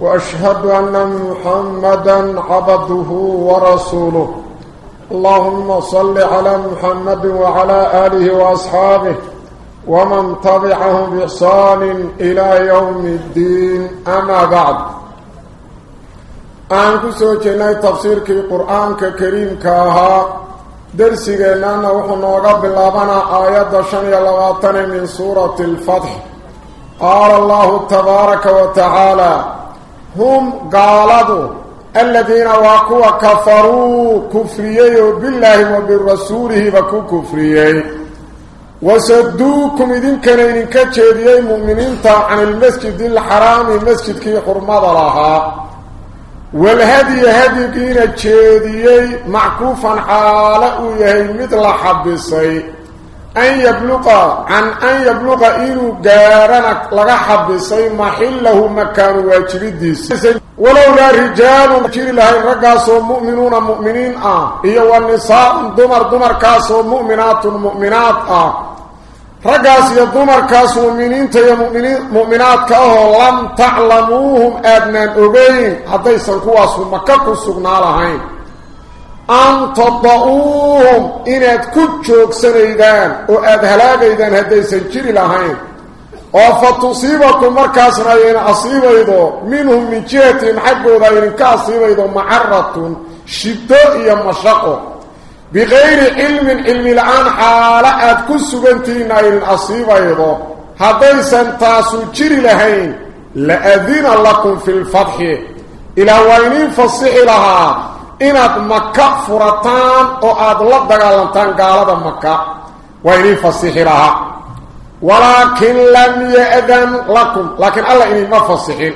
وأشهد أن محمدا عبده ورسوله. اللهم صل على محمد وعلى آله وأصحابه ومن تبعه بإحسان إلى يوم الدين. أما بعد أنكو سوچنا تفسير كي قرآن كريم كاها درسي لنا وحنا باللابنا آيات شنية لغاتنا من سورة الفتح. قال الله تبارك وتعالى هم قالوا الذين واقوا كفروا كفريي بالله وبالرسوله وكو كفريي. وسدوكم إذن كان إذن كتشيديي مؤمنين عن المسجد الحرام المسجد كي حرمض لها والهدي هدي كينا تشيديي معكوفا حاله يهي مثل حبسي أن يبلغ عن أن يبلغ إنو قارنك لغا حبسي محله مكان واجرديس ولولا رجال جير لهين رقاسوا مؤمنون مؤمنين آه. إيا والنساء دمر دمر كاسوا مؤمنات مؤمنات آه. رقاس يا دمر كاسوا مؤمنين مؤمنين مؤمنات كأهو لم تعلموهم أدنان أبين. حتى يسنكواسوا مكاكو سقنا لهين أن تضعوهم إناد كتشوك سنيدان وأد هلاقيدان هديسان جير لهين. وفتصيبكم مركزنا ين أصيبيدو. منهم من جهتهم حقوا ذا كأصيبيدو. معرة شدة مشاقه بغير علم علم الآن حالات كسبنتين ين أصيبيدو. هديسا تاسو جري لهين. لأذين لكم في الفتح. إلى وينين فصح لها إناد مكة فرطان وآد لدقالنتان قالت مكة وينين فصح لها ولكن لم يأذن لكم لكن الله إني ما فصحين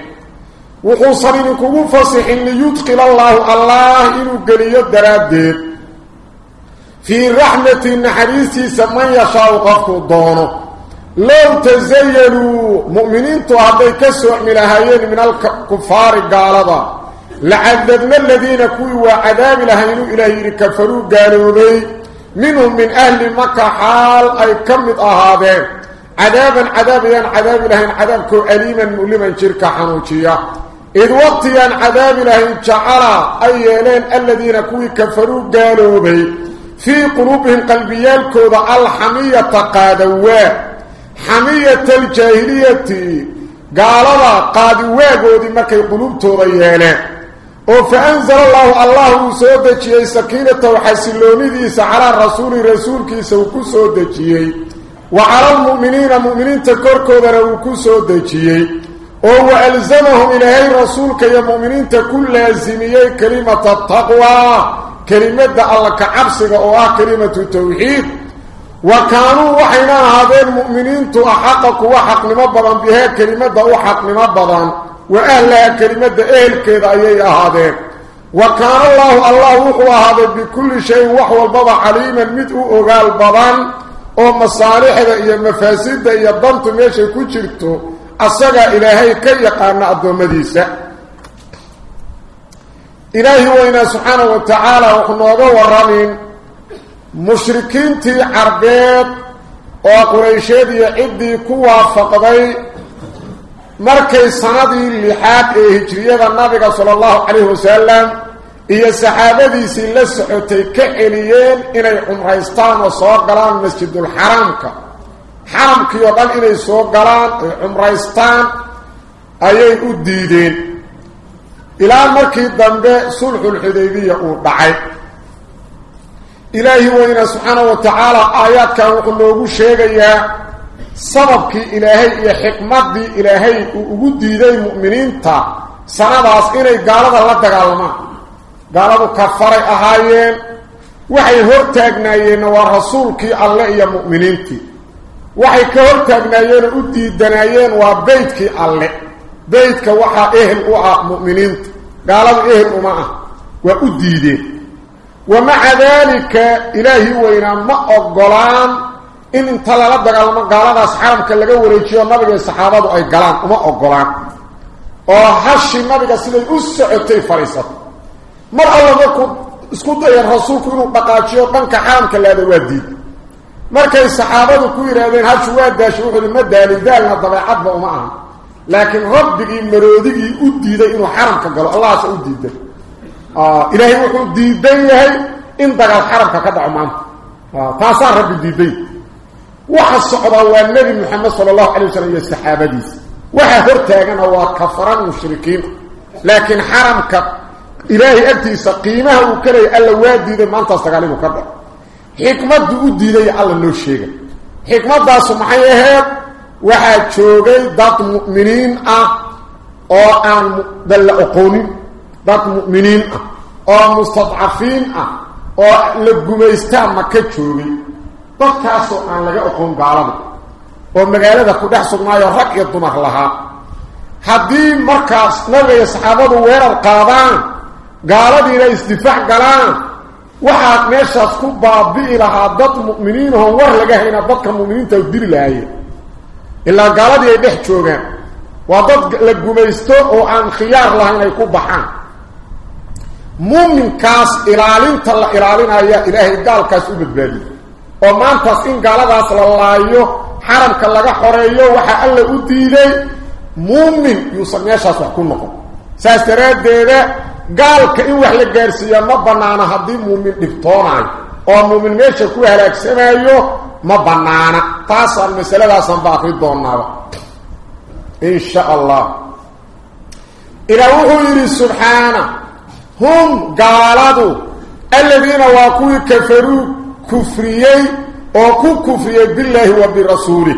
وخصر إنكم فصحين ليدخل الله الله إنه قليل درادين في رحمة النحريسي سمن يشاء قفك دونه لو تزينوا مؤمنين تهدي كسوع من هايين من الكفار قالوا لعذبنا الذين كووا عذاب لهين إليه كفروا قالوا لي منهم من أهل مكة حال أي كمت أهابين. عذابا عذابا عذاب لهين عذابك أليما مؤلما شركا حنوشيا إذ وقتيا عذاب لهين جعل أيالين الذين كوي كفروا قالوا بي في قلوبهم قلبيان كوضا الحمية قادوا حمية الجاهلية قالوا قادوا قودي مكي قلوب فأنزل الله الله سودجي سكينة وحسلوني ديس على رسول رسولك سوكو سودجي وعلى المؤمنين المؤمنين تكركوا ذنوكو سودجي وهو ألزمهم إلهي رسولك يا مؤمنين تكون لازميي كلمة التقوى كلمة الله كعبسك أو كلمة التوحيد وكانوا وحينا هذين المؤمنين تأحقق وحق لمبضا بها كلمة وحق لمبضا وأهل كلمة إيل اي يا هذا وكان الله الله هو هذا بكل شيء وحوى البضى حليما مثل أغال بضان؟ أم مفاسد إيه مفاسدة إيه الضمت ميشي كتشلتو أصغى إلهي كي يقارن عبدو مديسة. إلهي وإنا سبحانه وتعالى وخنوضه ورمين. مشركين تي عربيت وقريشي دي عدي كوا فقضي sala allahu calayhi wasalam iyo saxaabadiisii la socotay ka celiyeen inay cumraystaan oo soo galaan masjidulxaraamka xaramkii oo dhan inay soo galaan ay cumraystaan ayay u diideen ilaa markii dambe sulxulxudaybiya uu dhacay ilaahi weyna subxaana wa tacaala aayaadkan wuxuu noogu sheegayaa سبب كي إلهي إيا حكمت دي إلهي وقود دي دي مؤمنين تا سنة داس إني قالت الله تقالما قالت كفاري أهايين وحي هرتاقنا ورسول كي الله يا مؤمنين تي وحي كهرتاقنا إينا ودي دنايين كي الله بيتك وحا إهل وعا مؤمنين تي إهل وما وودي دي ومع ذلك إلهي وين ما أقلان انت لا دغال ما قالadaas xaramka laga wareejiyo nabiga saxaabadu ay galaan uma ogolaan oo hashi nabiga siday u socotay fariisad mar alla markuu isku dayay rasuulku inuu dhaqaajiyo dhanka xaramka laada waa diid markay saxaabadu ku yiraahdeen hashi waa daashay wuxuu ma daalin daalna dabeecadba uma aha laakiin rabbigii maroodigii u diiday inuu xaramka galo allahaas u diiday ah ilaahay wuxuu diidan yahay in dagaal xaramka ka dhaco maanta taasaa rabbi diiday waxa socda waa nabi maxamed sallallahu alayhi wasallam iyo saxaabadiisa waxa hortaagana waa kafaran mushrikiin laakiin xaramka ilaahay agtiisa qiimaha uu kaleey alla waa diiday maanta sagaalibu ka dhaco xikmadu u diiday alla noo sheegay xikmadaas maxay ahayd waxaa joogay dad mu'miniin ah oo aan dalla aqoonin dad mu'miniin ah oo mustadcafiin ah oo la gumaystaa maka joogay dadkaasoo aan laga aqoon gaalada oo magaalada ku dhex sugnaayo rag iyo dumar lahaa haddii markaas nabiga iyo saxaabadu weerar qaadaan gaaladiina isdifaac galaan waxaad meeshaas ku baabi'i lahaa dad mu'miniin oon war laga hayna dadka mu'miniinta dili lahaayeen ilaa gaaladii ay dhex joogaan waa dad la gumaysto oo aan khiyaar lahayn ay ku baxaan muuminkaas ilaalinta la ilaalinaya ilaahay gaalkaas u badbaadiyo gaaladaas la laayo xaramka laga xoreeyo waxaa alla u diiday muumin yuusan meeshaas wax ku noqon saas daraaddeeda gaalka in wax la gaarsiiya ma bannaano haddii muumin dhibtoonaayo oo muumin meesha ku halaagsamayo ما بنانا تاسا المسألة سنباقي دوننا إن شاء الله إلى وحير سبحانه هم قالوا الذين واقوا كفروا كفريي وكو كفريي بالله وبرسوله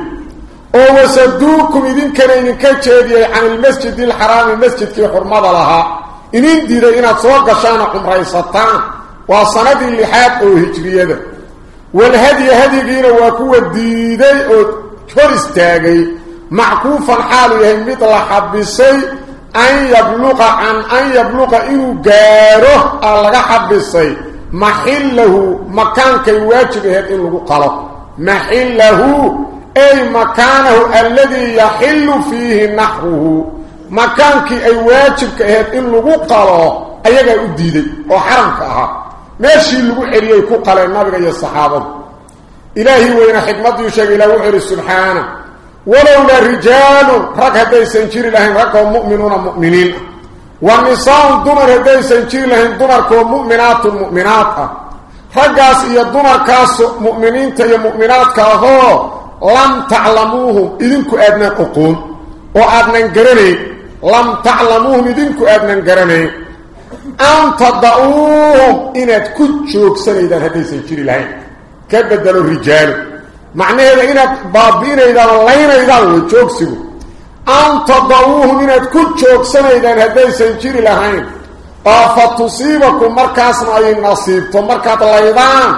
ووسدوكم إذن كان كجيدي عن المسجد الحرام المسجد في حرمة لها إنين ديدا إنا توقشان عمريستان وصند اللحاد أو هجرية والهدي هدينا وكو الديدي أو تورستاغي معكوفا حاله مثل حبسي أن يبلغ عن أن يبلغ إنه قاره ألغا حبسي محله مكان كي واجبه إنه قلق محله أي مكانه الذي يحل فيه نحره مكانك أي واجب كهد إن لغو قلو أيها أديدي وحرمك أها. ماشي لغو حرية كو قلو النبي الصحابة. إلهي وين حكمته يشاق إلى وحر سبحانه. ولولا رجال رك هدي سنجير لهم رك مؤمنون مؤمنين. والنساء دمر هدي سنجير لهم دمر كو مؤمنات مؤمنات رقاس دمر كاس مؤمنين تيا مؤمنات كاهو لم تعلموهم إذنكو أدنى ققون وأدنى قرني لم تعلموهم إذنكو أدنى قرني أن تضعوهم إناد كتشوك سنيدا هدي سنجير لهم كبدلوا الرجال معنى هذا إناد بابين إذا اللين إذا وجوك أن تضعوهم إناد كتشوك سنيدا هدي سنجير لهم فتصيبكم مركاسنا أي نصيب. مركات الليضان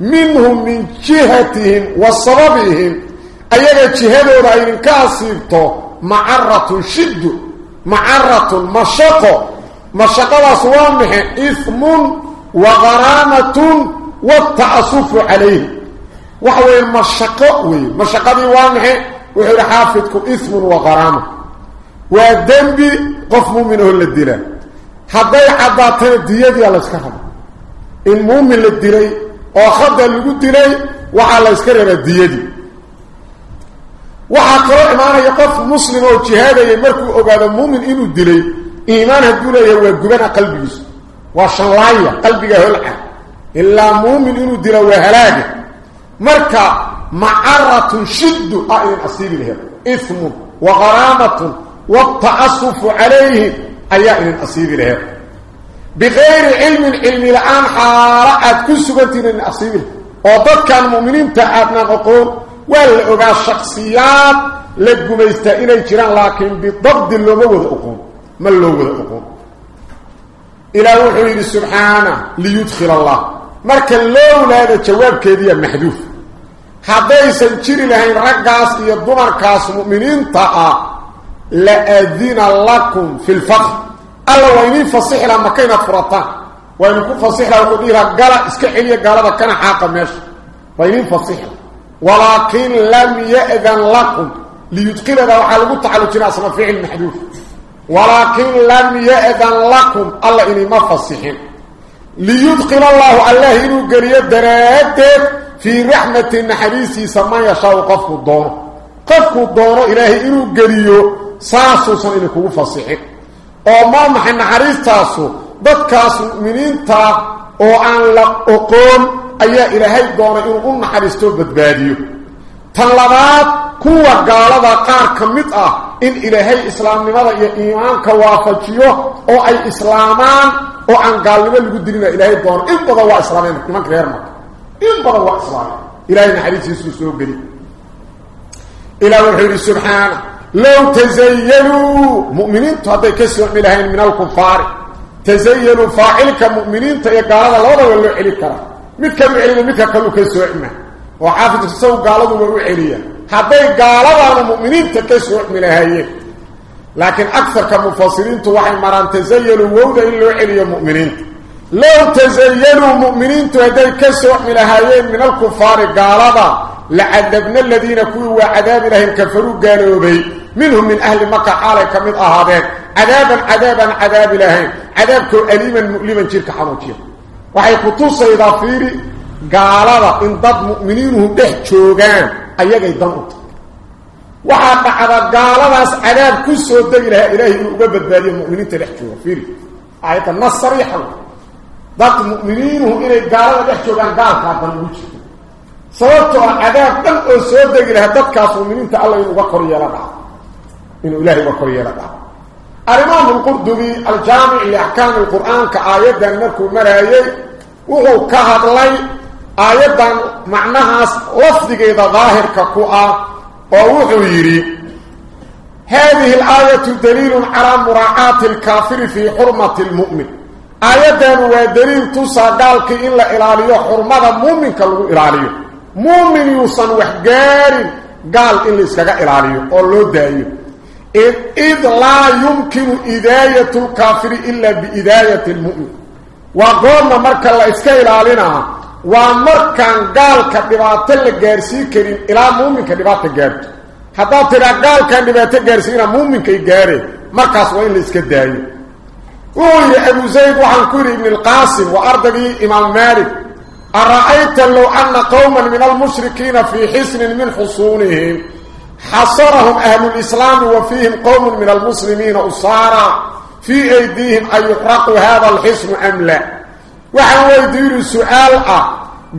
منهم من جهتهم وصببهم أيها جهده رأيين كاسيبتو معرة شد. معرة مشقة مشقة وصوامه إثم وغرامة والتعصف عليه. وهو المشقة مشقة دي وامه وحيد حافظكم إثم وغرامة. والدنب قف مؤمنه للدلاء حتى يحضرتنا الدية دي على اسكفر المؤمن للدلاء وخد اللي قد دلاء وعلى اسكفر الدية دي وحقر إيمانه يقف مسلم وجهاده يمركو أبدا مؤمن إنه الدلاء إيمانه الدولة يهو يبقبنا قلبه وشنلايه قلبه هلعه إلا مؤمن إنه الدلاء وهلاجه مركا معرة شد أين أصيب لهم. إثم وغرامة والتعصف عليه أين أصيب لهم. بغير علم العلم الآن حارعت كل سبت أين أصيب لهم. وضع كان مؤمنين تعبنا نقول والعباء الشخصيات لقوا بيستئين الجران لكن بضغط اللوغة أقوم ما اللوغة أقوم إلى وحيد سبحانه ليدخل الله. مركا لولا هذا جواب كيديا محدوف haddaysan jiri lahayn raggaas iyo dumarkaas mu'miniinta ah لأذن لكم في الفقر الله وإنين فصيح لما كينا فرطان وإن كفصيح له قديرها قال اسكحلية قال هذا كان حاقا ماشي وإن فصيح ولكن لم يأذن لكم ليدخل هذا وحالة على جناسنا فعل محدوث ولكن لم يأذن لكم الله إني ما فصيحين ليدخل الله الله إنه درادت في رحمة النحريسي سما يشاء قفه الدور قفه الدور إلهي إنه قرية ساسوسا إنه كو فصيحين وما محن نحريس تاسو ayaa ilaahay doonay inuu u naxariisto badbaadiyo tan labaad kuwa gaalada qaar ka mid ah in ilaahay islaamnimada iyo iimaanka waafajiyo oo ay islaamaan oo aan gaalnimo lagu dilina ilaahay doono in badan waa islaameen nimanka reer waa islaameen ilaahay naxariistiisu soo geli ilaa wuxuu yidhi subxaana low tazayyanuu mu'miniintu hadday ka soomi lahayn min alkufaari تزينوا فاعلك مؤمنين تيقال هذا لوضا ولو علي كرا متك معلم متك كلو كسو عما وحافظ السو قال هذا ولو عليا حتى قال هذا المؤمنين تكسو من هايين لكن أكثر كمفاصلين توحي مران تزينوا ووضا إلو عليا مؤمنين. لو تزينوا مؤمنين تهدي كسو من هايين من الكفار قال هذا لعذبنا الذين كوا عذاب لهم كفروا قالوا بي منهم من أهل مكة حالة كمن أهابين. عذابا عذابا عذاب لهم عذابكو أليما مؤلما جيرك حنوجيا waxay ku tusaydaa fiiri gaalada in dad mu'miniinuhu dhex joogaan ayagay dan u tahay waxaa dhacda gaaladaas cadaab ku soo degi lahaa ilaahay inuu uga badbaadiyo mu'miniinta dad mu'miniinuhu inay gaalada dhex joogaan gaalkaa dan ugu jirto sababtoo ah cadaab dhan oo soo degi lahaa dadkaas mu'miniinta alla inuu uga kor yeela dhaco inuu ilaahay uga kor yeela dhaco الإمام القردبي الجامع لأحكام القرآن كآيادا مركو مرايي وهو كهد لي آيادا معناها لفظك إذا ظاهر كقوة ووحو يري هذه الآية دليل على مراعاة الكافر في حرمة المؤمن آيادا ودليل توسى قالك إلا إلاليه حرمة مؤمن كالو إلاليه مؤمن يوصن وحقار قال إلا إسكاك إلاليه قول دايه إذ, إذ لا يمكن إذاية الكافر إلا بإذاية المؤمن وقولنا مركا الله إسكايل علينا ومركا قال كدبات اللي كريم إلى مؤمن كدبات الجارت حتى ترى قال كدبات الجارسين مؤمن كي جاري مركا سوين لإسكداي وهو أبو زيد وحنكوري ابن القاسم وأرضي إمام مالك أرأيت لو أن قوما من المشركين في حسن من حصونهم حصرهم أهل الإسلام وفيهم قوم من المسلمين أصارا في أيديهم أن يحرقوا هذا الحصن أم لا؟ وحن ويديروا سؤال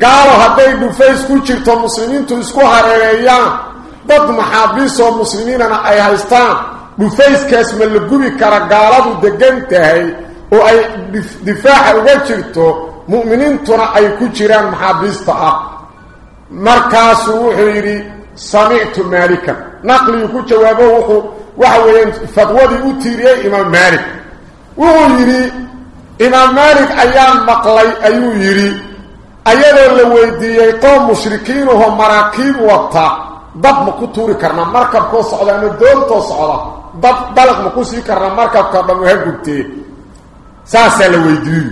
قالوا هدي دفايس كوشرت المسلمين تسكوها رأيان ضد محابيس المسلمين أنا أي هايستان دفايس كاسم اللي قبي كرا قالوا دقنتهي وأي دفاع وجرته مؤمنين ترى أي كوشران محابيس تأه مركز وحيري سمعت مالكا. نقلي يكون جوابه وحوين فتوضي أتيري إمام مالك. وهو يري إمام مالك أيام مقلي أيو يري. أيضا لو ويديي قوم مشركين وهم مراكيب وطا. ضد مكتوري كرنا مركب كو صعدا أنه دول تو صعدا ضد بلغ مكوسي كرنا مركب كرنا مهبوتي ساسا لو ويديي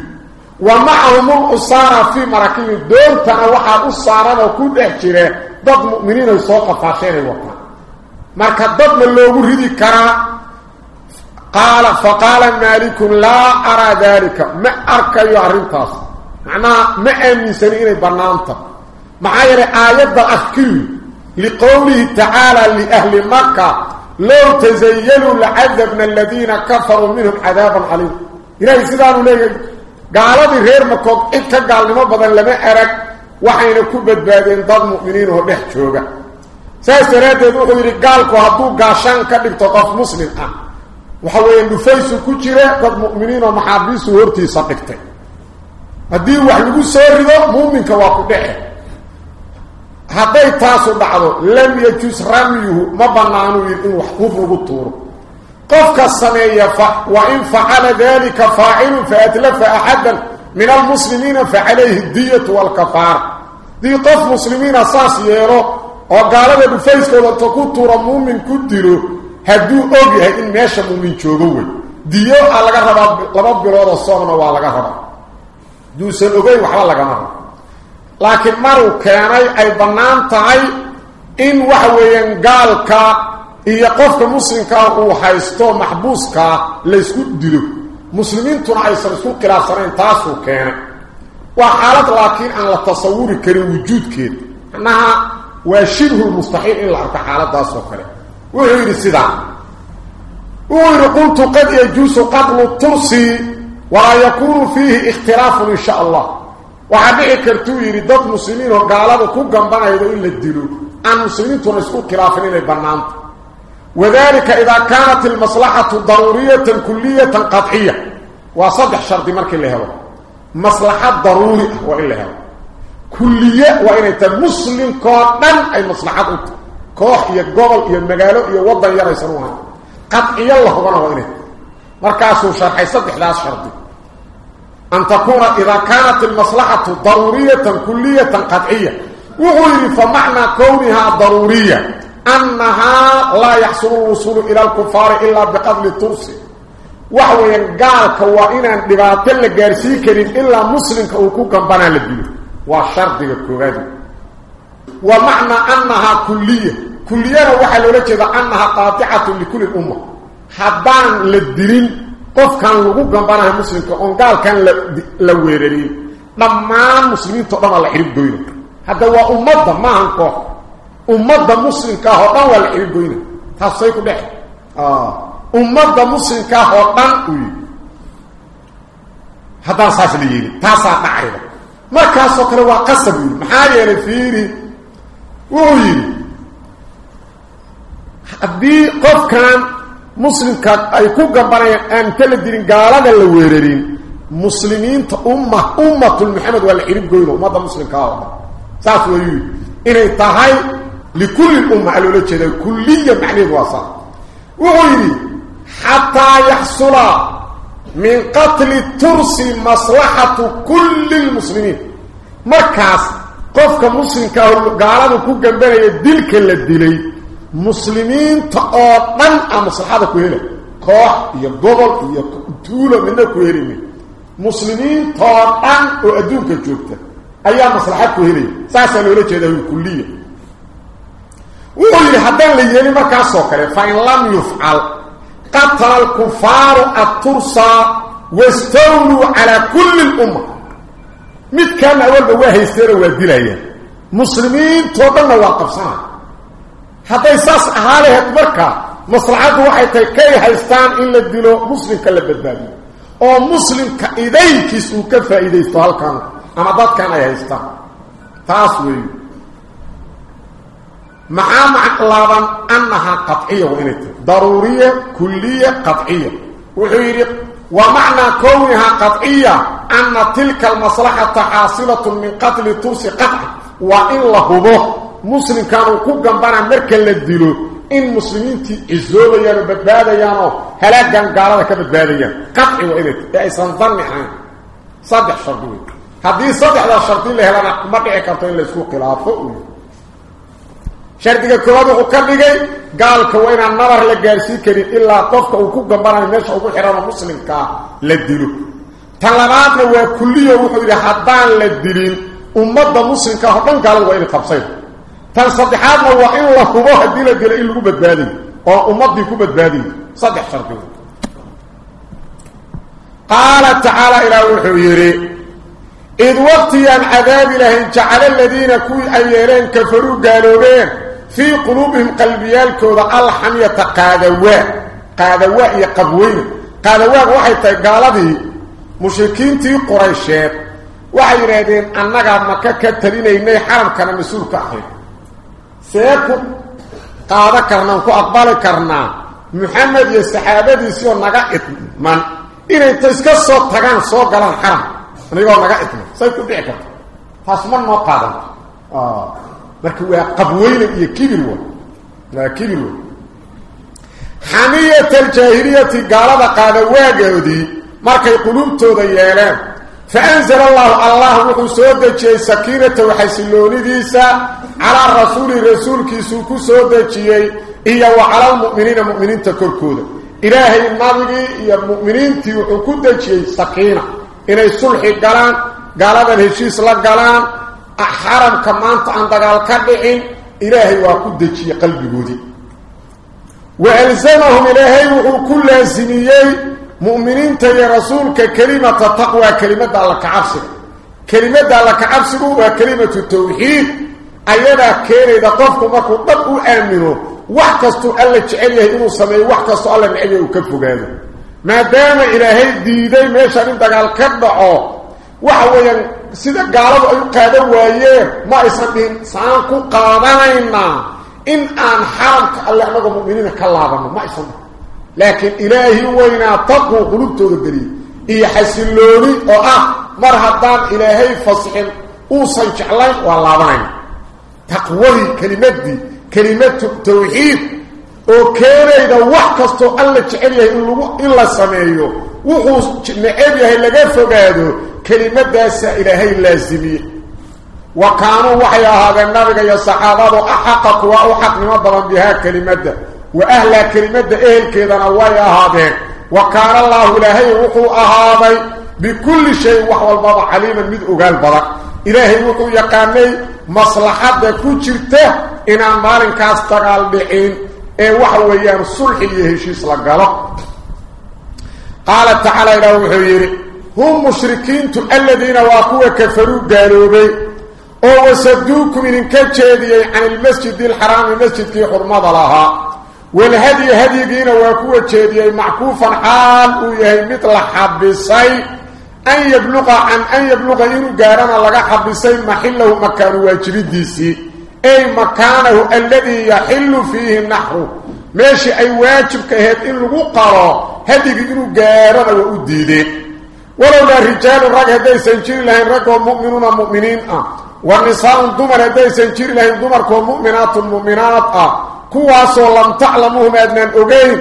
ومعهم الأسارة في مراكيب دول تنوحا أسارة وكل احجره dad mu'miniin ay soo qafaasheen ay wataan marka dadna loogu ridi karaa qaala faqaala maalikun laa araa daalika ma arkayo arrintaas macnaha ma aaminsani inay bannaanta maxaa yeelay aayadda afkiri liqowlihi tacaala liahli maka low tazayanuu lacadabna aladiina kafaruu minhum cadaaban caliim ilaahay sidaanu leeyahay gaaladii reer makood cid ka gaalnimo badan lama arag waxayna ku badbaadeen dad mu'miniin oo dhex jooga saas daraaddeed wuxuu yidhi gaalku hadduu gaashaan ka dhigto qof muslim ah waxa weeye dhufaysu ku jira dad mu'miniin oo maxaabiistu hortiisa dhigtay haddii wax lagu soo rido muuminka waa ku dhece lam yajus ramyuhu ma bannaanuu yidhi in wax hub lagu tuuro qofka sameeya wa in facala dalika faacilun faatlafa axadan من المسلمين فعليه الدية والكفار دي قف مسلمين أساس ييرو وقال له بفيس كودا تكوتو مؤمن كديرو هدو اوغي ان ميشا مؤمن جوغوي ديو على ربا لبا بلود الصومنا وعلى duusan ogeyn waxba lagama rabo لكن مروا كان أي بنان تاي إن وحوين قالك إيا قفك مسلمك أو حيستو كا ليس قدره مسلمين تنعي سرسو قراصرين تاسو كان وحالت لكن أن التصور كري وجود كي أنها واشره المستحيل إلا عرق حالت داسو كري وحير السيدة وحير قلت قد يجوس قتل الترسي ولا يكون فيه اختلاف إن شاء الله وحديه كرتو يري مسلمين أو غالبا كو غنبايو ان لا ان مسلمين تو اسكو كلافنين وذلك اذا كانت المصلحه ضروريه كليه قطعيه وصدح شرط مرك اللي هو مصلحه ضرورية والا هو كليه وان انت مسلم كوطن اي مصلحتك كوح يا جبل يا مغالو يا وطن يريسنوا قطعيه الله هو أنا وينه مركاسو شرحي صدح لا شرطي أن تكون إذا كانت المصلحة ضرورية كلية قطعية. وغير فمعنى كونها ضرورية أنها لا يحصل الوصول إلى الكفار إلا بقبل ترسي وهو ينقال كوائنا لغاتل جارسيكرين إلا مسلم كوكوكا بنا لديه وشرط كوغادي ومعنى أنها كلية. كلية وحلو لك أنها قاطعة لكل الأمة. حدان للدين la weerarin dhammaan muslimiintao dhan waa la xirib goyna hadda waa ummadda maahan koox ummadda muslimkaah oo dhan waa la xirib goyna taasay ku dhex ummadda muslimkaah oo dhan uu yidhi haddaan saas la yeelin taasaa dhacrida markaasoo kale waa qasab yidhi maxaa yeelay fiiri wuxuu yidhi haddii qofkan مسلم كا اي كو غبرين ان تل دين غالده لا ويررين مسلمين امه امه محمد والحريب غيره ما ده مسلم كان صاف وي ان تهاي لكل الامه على وجه الكليه بحني واسط وغيري حتى يحصل من قتل ترسي مصلحه كل المسلمين مركز قف كمسلم كان غالده كو غبرين دلك لديلي دل. مسلمين تقاطن. أم صحابة كهيرة كوح يقضل يقضل منه كهيرة مسلمين تقاطن وأدون كتبت أيها مصلحة كهيرة ساسا لولا كده كلية وقل لحدان ليالي مركز سوكرة فإن لم يفعل قطر الكفار الترسى واستولوا على كل الأمة. مت كان أول بواهي استيروا ودلايا مسلمين تقاطن وقف صحابة هذا ساس أهاليه تبركة مصرعات واحد تكي هايستان إلا الدلو مسلم كالبدالي أو مسلم كإذيك سوك فإذيك سوال كان. أما ذات كان هايستان تاسوي مع معقلابا أنها قطعية وإنك ضرورية كلية قطعية. وغيري ومعنى كونها قطعية أن تلك المصلحة حاصلة من قتل ترسي قطع وإن لهبه halaagan gaalada ka badbaadayaan qaci waa inay tahay ee aysan danni ahayn saddex shardi wey haddii saddexdaa shardi la helana ma dhici karto in laysku khilaafo shardiga koowaad wuxuu ka dhigay gaalka waa inaan nabar la gaarsiin karin ilaa qofka uu ku gambanayo meesha ugu xidhanoo muslimkaa la dilo tan labaadna waa kulliyo wuxuu yidhi haddaan la dilin ummadda muslimka oo dhan gaalada waa inay qabsayn tan saddexaadna waa in la hubo haddii la dilo in lagu badbaadayo oo ummaddii ku badbaadayo saddex shardi qaala tacaala ilaah wuxuu yidhi id waqtigaan cadaabi lahayn jacala aladiina kuwii ay yeeleen kafaruu gaaloobeen fii quluubihim qalbiyaalkooda alxamyata qaadawaa qaadawaa iyo qabweyne qaadawaaga waxay tahay gaaladii mushrikiintii quraysheed waxay yidhaahdeen annagaa maka ka talinaynay xaramkana mas-uul ka ahayd ku aqbali karnaa maxamed iyo saxaabadiisii oo naga idman inay ta iska soo tagaan soo galaan xaram anigoo naga idman say ku dhici karto taas ma noo qaadanto marka waa qabweyne iyo kibir wa waa kibir wa xamiyat aljaahiliyati gaalada qaadawaagoodii markay quluubtooda yeeleen wuxuu soo dejiyey sakiinatahu xasiloonidiisa calaa rasuuli rasuulkiisuu ku soo dejiyey iyo wa cala almu'miniina mu'miniinta korkooda ilaahay nabigii iyo mu'miniintii wuxuu ku dejiyey sakiina inay sulxi galaan قالوا الهشيس لقلان حرم كمان عن دقال كدعين إلهي وكو دجي قلبي قودي وألزمهم إلهي مؤمنين تي رسولك كلمة التقوى كلمة الله كعبسك كلمة الله كعبسك وكلمة التوحيد. أيضا كيري قفكم مكو طبقوا آمنوا وحكستوا ألا جعليه إنه سمي وحكستوا ألا نعيه وكفوا هذا ما دام إلهي ديدي ميشان انت قال كدعو وحويا سيدا قالوا أيو قادوا وايه ما يسمين سانكو قادنا إن أن حرمك الله أنه مؤمنين كاللابنا ما يسمين لكن إلهي وينا تقوى قلوبته الدليل إيه حسلوني؟ وآه مرهدان إلهي فصحين أوصن جعلين واللابين تقوى كلمة دي كلمة توحيد. وكيرا إذا وحكستو ألا جعليه إلا سميه وحوص نعبيه لغا فقاده. كلمة داسة إلهي اللازمية وكانوا وحيا هذا النبي يا صحابة أحقق وأحق نمضرا بها كلمة ده وأهل كلمة أهل كذا نوايا هذين وكان الله إلهي وحو أهاضي بكل شيء وحو البضع عليما مذ أقال بضع إلهي وحو يقاني مصلحة كجرته إن أمالين كاستقال بحين إيه وحو ويان صلح يهشيس لقاله. قال تعالى إلهي وحو يري هم مشركين الذين واقوا كفروا قالوا بي. أو وسدوكم من كجيدي عن المسجد الحرام المسجد في حرمه لها. والهدي هدينا وكو جيدي معكوفا حال ويهي مثل حبسي أن يبلغ عن أن يبلغ إنه قارنا لغا حبسي محله مكان واجبديسي أي مكانه الذي يحل فيه النحر ماشي أي واجب كهد إن لغو قرى هدي إنه قارنا وأديدي ولولا رجال رق هدي سنجير لهم رق مؤمنون مؤمنين أه والنساء دمر هدي سنجير لهم دمر مؤمنات مؤمنات أه kuwaasoo lam taclamuuhum aadnaan ogeyn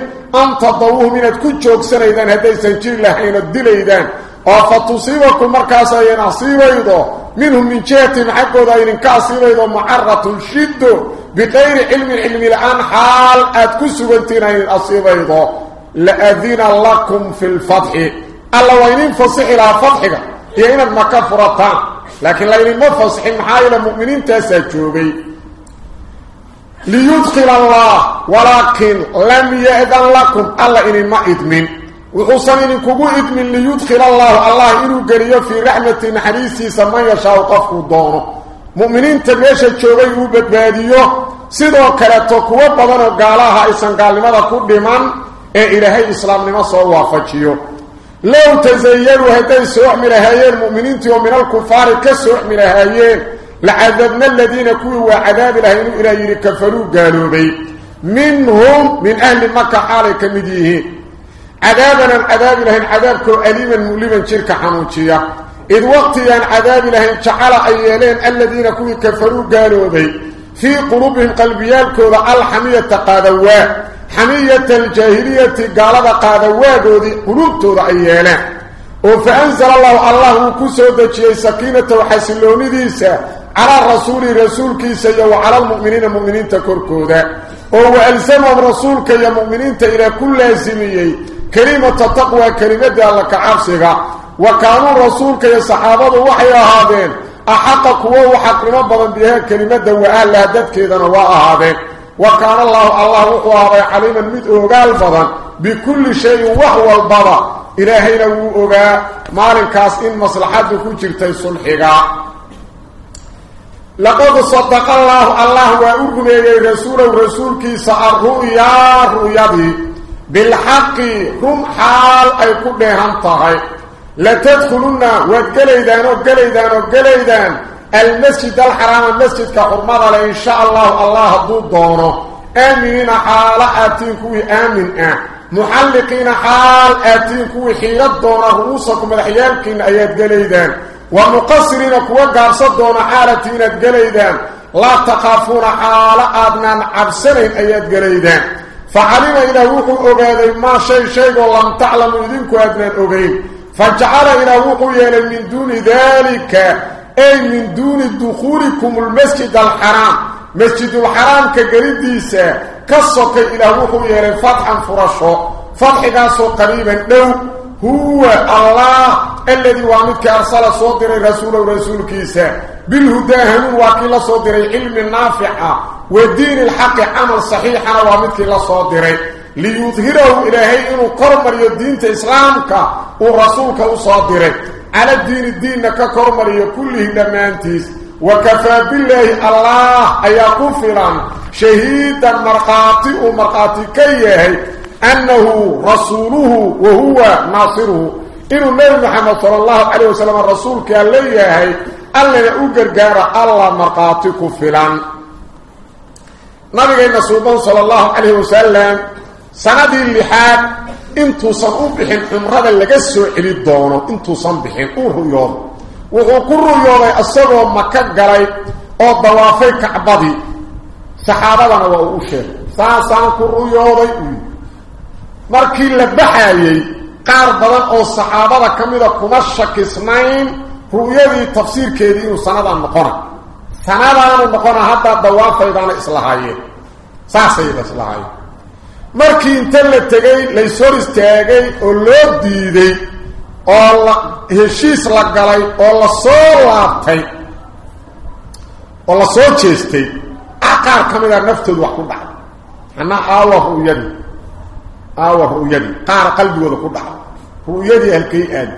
an tadawuhum inaad ku joogsanaydaan haddaysan jiri lahayn oo dilaydaan oo fa tusiibakum markaas ayan asiibaydo minhum min jihatim xaggooda aydinka asiibaydo macaratun shiddo biqayri cilmin cilmi la-aan xaal aad ku sugantiin aydin asiibaydo laadina lakum fi lfatxi alla waa inin fasixi lahaa fatxiga iyo inaad maka furataan laakiin laydinma fasixin maxaa yeele mu'miniintaasaa joogay ليدخل الله ولكن لم يأذن لكم. الله إني ما إذمن إني كبو إذمن ليدخل الله. الله إنو قريو في رحمة نحريسي سما يشاء قفو دونه مؤمنين تبيش الشوغي وبد باديو. سيدو كالتو كوا بدنو قالها إسان قال لماذا كل من إيه إلهي إسلام لما سوى وافجيو لو تزينوا هدي سوح من هايين مؤمنين تيو من الكفار كسوح من هايين لعذبنا الذين كوا عذاب لهم إلى يري كفروا قالوا بي. منهم من أهل مكة حالي كمديه. عذابنا عذاب لهم عذابك أليما مليما شرك حنوشيا إذ وقت ين عذاب لهم شعال أيالين الذين كوا كفروا قالوا بي. في قلوبهم قلبيالك الحمية قادوا حمية الجاهلية قالوا قادوا ذي قلوبته أيالين وفأنزل الله الله على الرسول رسول كيسا وعلى المؤمنين المؤمنين تكركودا. وهو ألزمهم رسولك يا مؤمنين إلى كل أزمية كلمة التقوى كلمة الله كعبسها وكانوا رسولك يا صحابة وحيا هذين أحقق هو وحق نبضا بها كلمة وأهل لهدت كذا نواء هذين وكان الله الله وحوى عليما مدعو قال فضا بكل شيء وهو البضا إلهينا وقا مالن كاس إن مصلحته كجرتي صلحها. لقد صدق الله الله وأرغمي رسوله ورسولك سأرؤيا رؤيا بالحق هم حال أي كلهم طهي لتدخلن وقليدان وقليدان وقليدان. المسجد الحرام المسجد كحرمة إن شاء الله الله ضد دونه آمين حالاتين كوي آمين آه محلقين حال آتين كوي حيرت دون رؤوسكم الحيالكين آيات قليدان. ومقصرين كوي قارصت دون حالتين قليدان لا تخافون حال آدنان عبسنين آيات قليدان. فعلم إلى وقو أغادي ما شيء شيء لم تعلم إذنكو أدنان أغين فجعل إلى وقو يلي من دون ذلك. أي من دون دخولكم المسجد الحرام. مسجد الحرام كقريديسا كسوك إلى وقو يلي فتحا فرشو. فتح قاسو قريبا دو هو الله الذي وامدك أرسل صدر رسول ورسول كيسا بالهدى هنون واكي صدر علم النافع والدين الحق عمل صحيح وامدك لصدر ليظهره إلهي إنه قرمر يدين إسلامك ورسولك وصدر. على الدين الدين كقرمر كله دمانتيس وكفى بالله الله أي كفرا شهيدا مرقاتي ومرقاتي كيه أنه رسوله وهو ناصره. إنه النبي محمد صلى الله عليه وسلم الرسول قال ليه ألا يؤجر جارة الله مرقاتك فلان. نبي نصوبان صلى الله عليه وسلم سندي اللحاد إنتو صنوبهم امرضا لقسوا إلي الدونو إنتو صنبهم اوه يوم. وقروا يوم أصدوا مكة قريب أو دوافيك عبادي صحابة نواء وشير سان سان قروا يوم. Markii la baxayey qaar badan oo saxaabada ka mida kuma shakisnayn ru'yadii tafsiirkeedii inuu sanadaan noqona sanadaanu noqona haddaa dawaafaydaana islahaayeen saasayba islahaayeen markii inta la tegay layshor istaagay oo loo diiday oo la heshiis la galay oo la soo laabtay oo la soo jeestay qaar ka mid a naftoodu wax ku dhacay anaa aawa ru'yadii أو رؤيتي. قار قلبي ولا كدح رؤيتي هلكي ان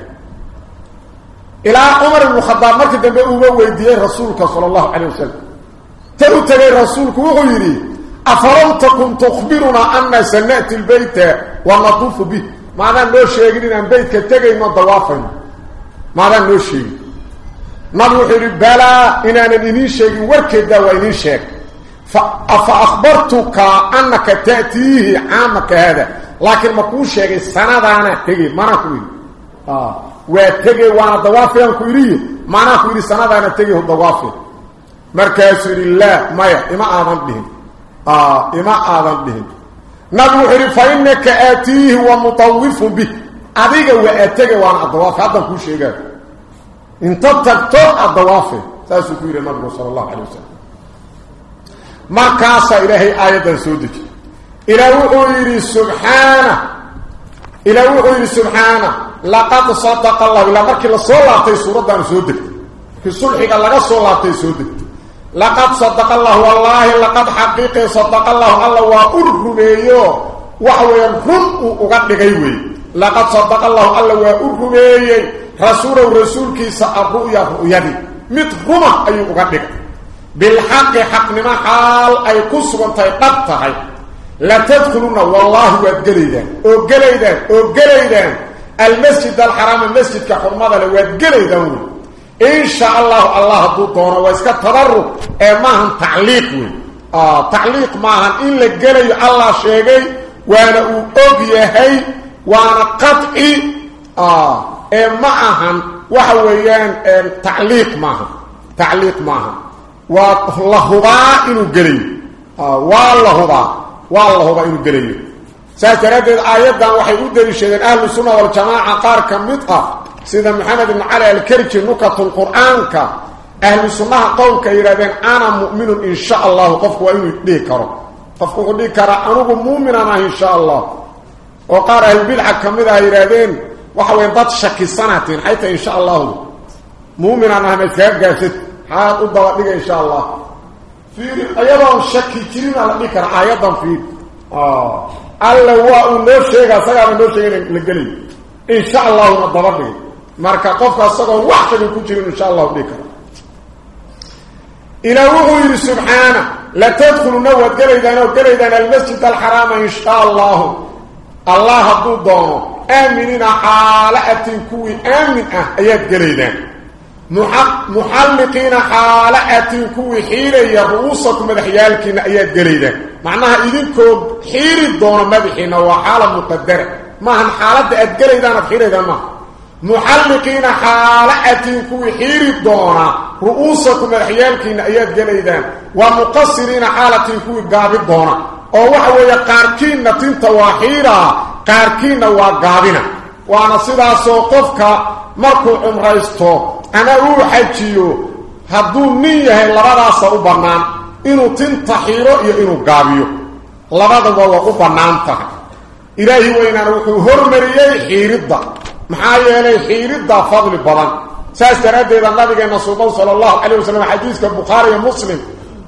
إلى عمر بن الخطاب مرت دبه أو ويدي رسولك صلى الله عليه وسلم. ترو ترى رسولك و يري. افرنتكم تخبرنا أن سنات البيت ونطوف به. ما دام لو شيغين أن بيتك تغي ما دوافن ما دام لو شيغ ما روحي بلا إن أنا ديني شيغ وركي دا ويني شيغ فأخبرتك أنك تأتيه عامك هذا. لكن ما كون شيغين سنة أنا تغي ما نكوي آه. وتغي وأنا ضوافين كويري ما نكوي سنة أنا تغي ضوافين مركز الله ما إما آمن بهم. آه إما آذن بهم. نبو فإنك آتيه ومطوف به. أذيك وآتيك وأنا الضواف هذا كل شيء. انت تكتو الضواف ساسو كير النبي صلى الله عليه وسلم. ما كاس إلهي آية سودك. إلى وحيري سبحانه. إلى وحيري سبحانه. لقد صدق الله. إلا مركي لصلاة سورة سودك. في قال لك صلاة سودك. لقد صدق الله. والله لقد حقيقي صدق الله. الله وأرهميه وحوى الرم وقدقيوي لقد صدق الله. الله وأرهميه رسول ورسول كيسا الرؤيا رؤيدي متهمة أي وقدق بالحق حق نما حال أي كسوان تيقبتها لا تدخلون والله وادقليدا وقليدا وقليدا المسجد الحرام المسجد كحرمة وادقليدا إن شاء الله الله دو دونا واسكا تبرك إيه ماهن تعليق آه تعليق ماهن إن لقلي الله شيغي وأنا أوقيهي وأنا قطعي. آه إيه ماهن وحويان إيه تعليق ماهن تعليق ماهن والله با إنو قلي آه والله با والله با إنو قلي ساتردد آيات وحي أدري شيئا أهل السنة والجماعة قار كمتها سيدا محمد بن علي الكركي نكت القرآن أهل السنة قولك يرادين أنا مؤمن إن شاء الله. قفك وإنه يديه كرم قفك يديه كرم أنه مؤمن أنا إن شاء الله. وقال أهل البلحة كمدها يرادين وحوين ضد شكي سنتين. حيث إن شاء الله. مؤمن أنا هم يتكاب قاسد حياة أدوى لك شاء الله في أيضا شكي كريم على ذكر أيضا في آه الله هو أنه شيء سيغا من شيء لقليل إن شاء الله marka qofka asagoo wax kale ku jirin insha Allah dhika ila wuxuu yiri subhana la tadkhuluna wa galeydana wa galeydana almasjid alharam insha Allah Allah hadu doono aaminina xaalatin kuwi aamin ah ayad محلقين حالأتي كوي حيري رؤوسكم الحيالك نأيات قليلة. معناها إذنكم حيري الدون مبحين وحالة مقدرة. ما هم حالات أدقلي دانا في حيري دانا محلقين حالأتي كوي حيري الدون رؤوسكم الحيالك نأيات قليلة. دانا ومقصرين حالاتي كوي قاب الدون ووحو يقاركين نتين تواحيرا قاركين وقابنا وأنا صدا سوقفك مركو عمره استوه أنا روح حجيو هذو مين هي لبداس أو بنان انو تنت خيره يا انو غابيو لبدا وا وقو بنانتا الهي وين أنا روح هرمريي خيرضا ما هيلي خيرضا فضل بلان ساس تردي بالنبي صلى الله عليه وسلم حديث البخاري ومسلم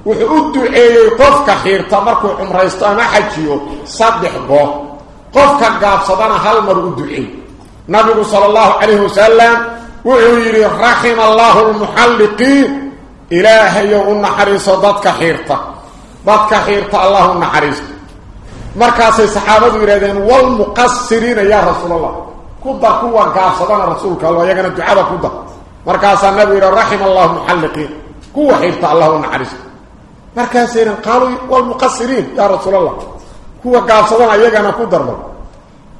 وحدو ايي قف خير تمرك عمرهست أنا حجيو صدق بو قف كان قاصدنا هل مر ودعي نبي صلى الله عليه وسلم ويري رحم الله المحلق إلهي يغن حريص ضدك حيرتا. ضدك حيرتا الله أن المحرز مركز الصحابة يريدن والمقصرين يا رسول الله. كبا كو غاصدنا رسول الله يغن دعاده كبا مركز النبي رحم الله المحلق كو حيرتا الله أن المحرز مركاس قالوا والمقصرين يا رسول الله. كو غاصدنا يغن كو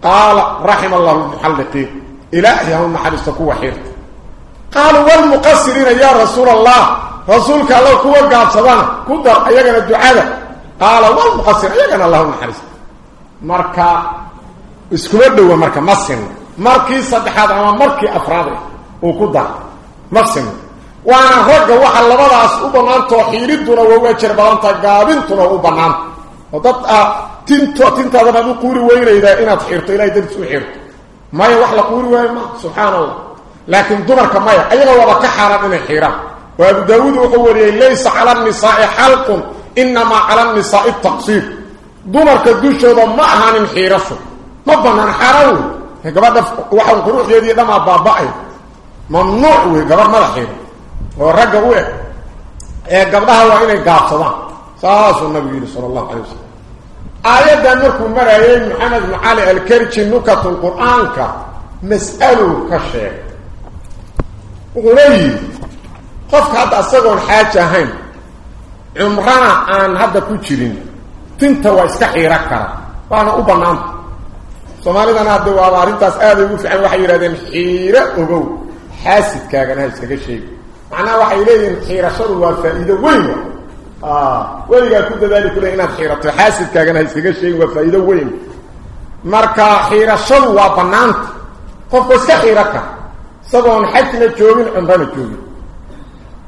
قال رحم الله المحلق إلهي هم حدثت قوة حيرتا. قالوا والمقصرين يا رسول الله. رسولك الله كوى قابسدان كدر ايقنا الدعاء. قال والمقصرين ايقنا الله محرس مركا اسكوبرده ومركا مصن مركي صدحات عما مركي افراده وكدر. مصن وأنا رجع واحد لبدا اسقوبنا توحيردنا ووهجر بانتا قابنتنا وبنان وضبط آه، تنتو تنتو تنتو قولي وينا إذا إنا تحيرت إلى درسو حيرت ما يوحل قولي وينا سبحان الله. لكن دمر كما ايغه وبا كحرام من الحيرة. وأبو داوود وقوري ليس على النساء حلق إنما على النساء التقصير. دمر كدشوده ما هان الحيره ما بنن حرام هكذا دف وحن قروح يدي دما بابا ممنوع وغبر ما الحيره ورجعوا إيه قبلها وين قاصوا صلى النبي صلى الله عليه وسلم. آيات نركو مرأيين محمد معالي الكرش نكت القرآن مسألو كشير ahayn cumrana aan hadda ku jirin tinta waa iska xiiro kara waana u bannaanta soomaalidana hadda waaba arrintaas aaday ugu fiican waxay yidhahdeen xiiro ogow xaasidkaagana ha iskaga sheegi macnaha waxay leeyihiin xiirashadu waa faa'iido weyn weligaa ku dadaali kule inaad xiirato xaasidkaagana ha iskaga sheegin waa faa'iido weyn marka xiirashadu waa bannaanta qofka iska xiiro kara صدون حجنا جوين عمرنا جوين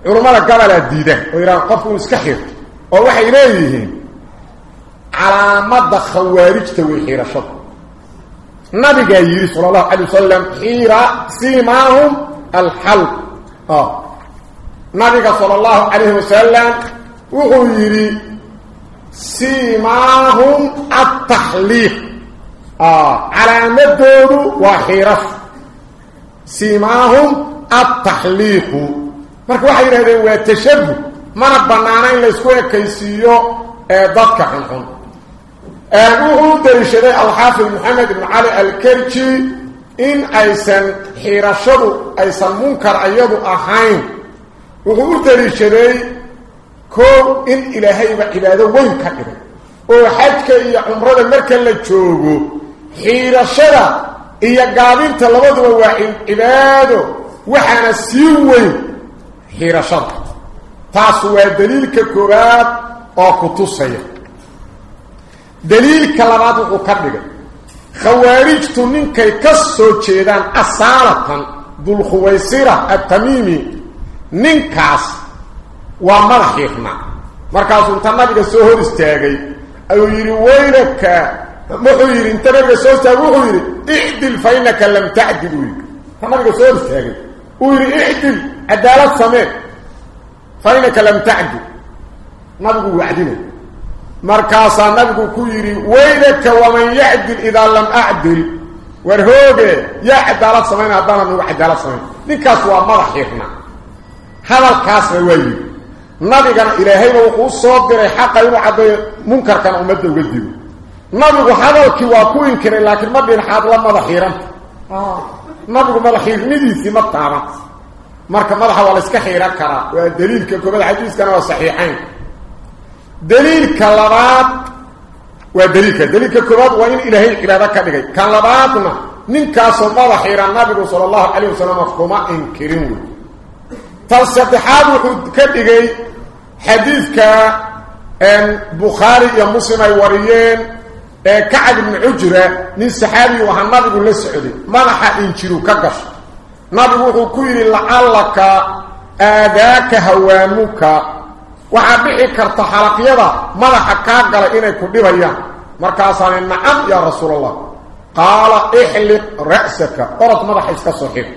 عمرنا القبلة الديدة ويران قفوا مسكحر ووحي إليه على مدى خوارج توي حيرة شط نبي قيري صلى الله عليه وسلم حيرة سيماهم الحل آه. نبي صلى الله عليه وسلم وغيري سيماهم التحليح آه. على مدى وحيرة. Tashabuh mana bannaana in laysku ekaysiiyo ee dadka xunxun wuxuu u daliishaday alxaafid maxamed ibn cali alkerji in aysan xiirashadu aysan munkar iyadu ahayn wuxuu u daliishaday koow in ilaahayba cibaado weyn ka dhigay oo xajka iyo cumrada marka la joogo xiirashada إيا قادر تلبد وواحد إباده وحانا سيوي هيرا شرط تاسوا دليل كوراد أو كتوسية دليل كلمات أكبر خوارج تنين كي كسو جيدان أسالة دول خويسيرة التميمي ننكاس ومرحيخنا مركز انتنا بك سوهر استيغي أو يريوينك istaagay uu yidhi icdil cadaalad samee fa innaka lam tacdil nabigu wacdinay markaasaa nabigu ku yidhi waylaka waman yacdil idaa lam acdil war hooge yaa cadaalad samayn haddaanan nugu cadaalad samayn ninkaas waa madax xirna hadalkaasna waa yidhi nabigana ilaahayba wuxuu u soo diray xaqa inuu caddeeyo munkarkana ummadda uga digo nabigu hadalkii waa ku inkiray laakiin ma dhinxaad la madax xiiranta nabigu madax xiirnidiisii ma taaban marka madaxa waa la iska xiiran karaa waa daliilka koobaad xadiiskana waa saxiixayn daliilka labaad waa daliilka daliilka koobaad waa in ilaahay cibaado ka dhigay kan labaadna ninkaasoo madax xiiran nabigu sala allahu calayh wasalam kuma inkirin wey tan saddexaad wuxuu ka dhigay xadiidka bukhaari iyo muslim ay wariyeen كعب بن عجرة من صحابي وهو النبي للسعودي ملحا انشيرو كقف نبي وكويل لعلك آداك هوامك وعبئي كرت حلق يضا ملحا كاقل إني كدب أيام مركز عن النعم يا رسول الله قال احلق رأسك قرط ملحا حسك صحيح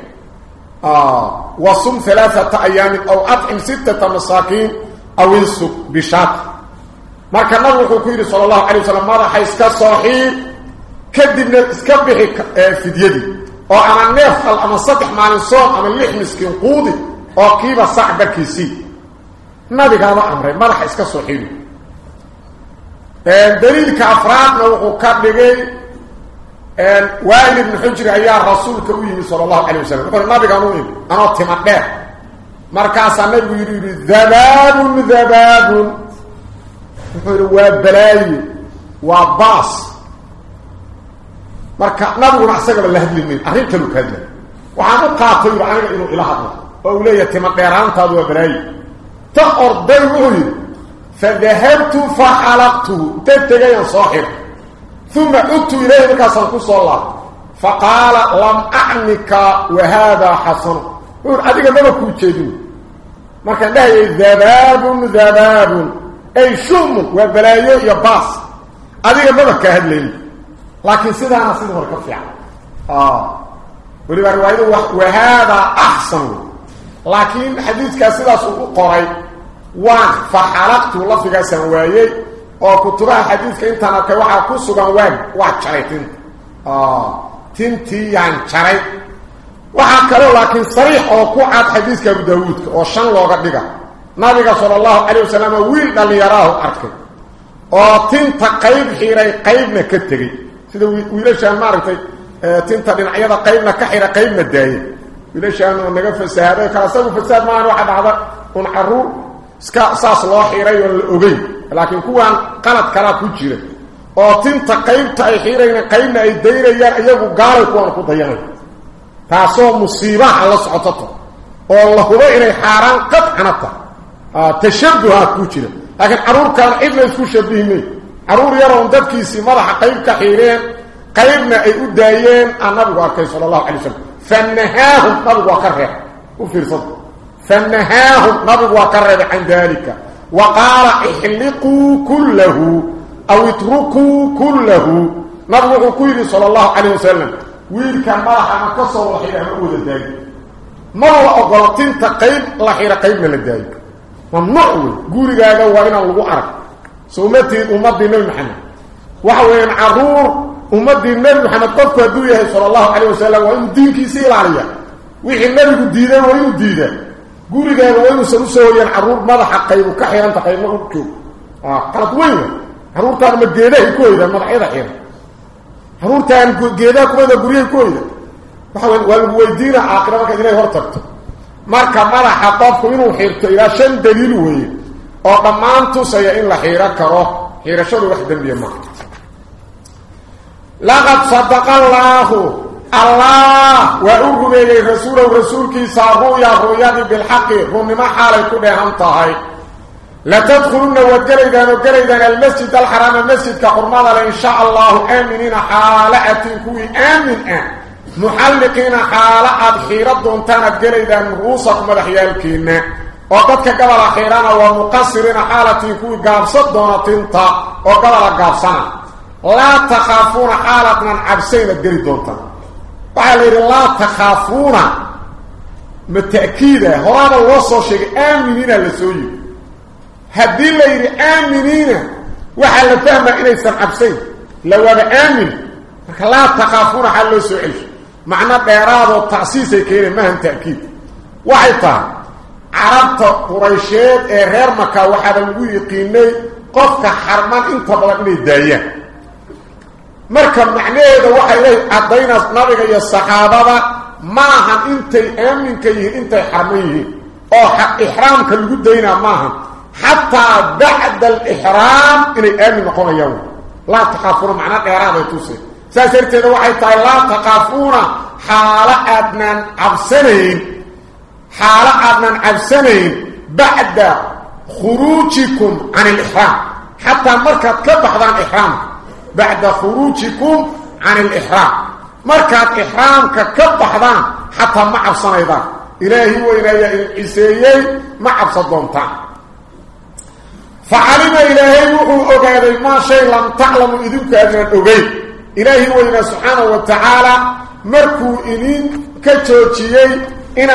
وصم ثلاثة أيام أو أطعم ستة مساكين أو انسك بشاكل ما كان نبي كيري صلى الله عليه وسلم مضح اسك صحيح كدبنا اسكبحي في ديدي oo ama neef hal ama saddex maalin soom ama lix miskiin quudi oo kiiba sac barkiisii nabigaaba amray madaxa iska xili daliilka afraadna wuxuu ka dhigay waayil ibnu xujri ayaa rasuulka u yimi sala allahu calay wasalam wuxuu nabigan u imi anoo tima dheer markaasaa nabigu mayn arrin kalu ka hadlay waxaan u qaatay yidhi aniga inuu ila hadlo oo uu leeyahay tima dheeraantaadu waa balaaye ta orday wuxuu yidhi fadahabtu faxalaqtuhu inta tegayaan soo xir uma cudtu ilayhi markaasaan ku soo laab faqaala lam acnika wahaadaa xasanu wuxu adiga maba kuu jeedin markaan dhahayay balaayo iyo baas adiga maba kaa hadlayn laakiin sidaana sida hore ka fiican weliba riwaayadu wahaadaa axsan laakiin xadiidkaas sidaas uu u qoray waan faxalaqtu lafdigaasaan waayey oo kutubaha xadiidka intaan arkay waxaa ku sugan waan waa jaray tinta tintii yaan jaray waxaa kaloo laakiin sariix oo ku cad xadiidka abu daawuudka oo shan looga dhiga wasalam wiil dhallinyaraahu arkay oo tinta qayb xiray qaybna ka tegey sida wiilashaan maaragtay tinta dhinacyada qaybna ka xira qaybna daaya wiilashaan oo naga fasaaday kala asagu fasaad maahan waxa dhacda un caruur iska saas loo xiray oo la ogeyn laakiin kuwaan qalad kalaa ku jira oo tinta qaybta ay xirayna qaybna ay daynayaan iyagu gaalay kuwaan ku dayanay taasoo musiibaha la socotato oo la hubo inay xaaraan qadcana tahay آه، تشبه كوجره لكن ارور كان ابن كوشبهني ارور يرى ان دبكي سي مرح قيم كخيرين قيمنا أي أدايين النبي واكاي صلى الله عليه وسلم. فنهاهم نبي واكره وفي صد فنهاهم نبي واكره عن ذلك. وقال احلقوا كله أو اتركوا كله. نبي واكوير صلى الله عليه وسلم. وير كان مرح ما كسو وحي ما هو اغلطين تقيم لا خير قيم من الدايك mamnuuc wey gurigaaga waa inaan lagu arag. سومتي أمضي نبي محمد وحوين عرور أمضي النبي محمد قفك دويه صلى الله عليه وسلم وإنه دين كيسير عليها وحي النبي قديده وإنه ديده قولي قال وإنه سنسوه عرور ماذا حقيبه كحيرا تقيمه أبكو آه قالت وينه عرور كان مجيده كويدا ماذا حيدا حيدا عرور كان جيده كويدا قريه كويدا وحوين والويدين عاقرة مكا إليه هرتبته marka madaxa qofku inuu xirto ilaa shan daliil weeye oo dhammaan tusaya in la xiiro karo xiirashadu wax dembiya maaha laqad sadaqa allaahu allah waa u rumeeyey rasuulow rasuulkiisa ru'ya ru'yadii bilxaqi runnimo xaalay ku dheehan tahay latadkhulunna waad gelaydaan oo gelaydaan almasjid alxaraama masjidka xurmada le in shaa allahu aaminiina xaala محلقين حالا أدخيرا دونتان أدقليدان رؤوسكم مدحيالكين وقدك قبل أخيرانا ومقصرين حالتي كوي قابصد دونتينتا وقبل قابصنا. لا تخافون حالتنا عبسين أدقلي دونتان وعلي لا تخافون بالتأكيد هرانا الوصو شيء آمنين لسوي هدي اللي آمنين. وحال فهم إليسان عبسين. لو هذا آمن. لا تخافون حال سؤال معنى ديراد وتعسيس كيني مهم تأكيد وحيطا عربت قريشيد اي غير مكا وحادا لغو يقيني قفك حرمان انت بلغني دايا مركب معنيه وحي ليه عدينا نبغي يا الصحابة معهم انت امن كيه انت حرميه أو حق احرامك لغو دينا معهم حتى بعد الاحرام اني امن مقوم يوم لا تخافون معنى ديراد يتوسي ساسرتنا وحيطة لا تقافونا حالة أبنان عبسنين حالة أبنان عبسنين بعد خروجكم عن الإحرام حتى مركض تلبح عن إحرام بعد خروجكم عن الإحرام مركض إحرام كتبح عن حتى ما عبسنا إذا إلهي وإلهي إسيي ما عبسنا إذا فعلم إلهي وحو أغيري ما شيء لم تعلم إذن كأجنة أغيري إلهي وإنا سبحانه وتعالى مركو إلين كتوتيي إنا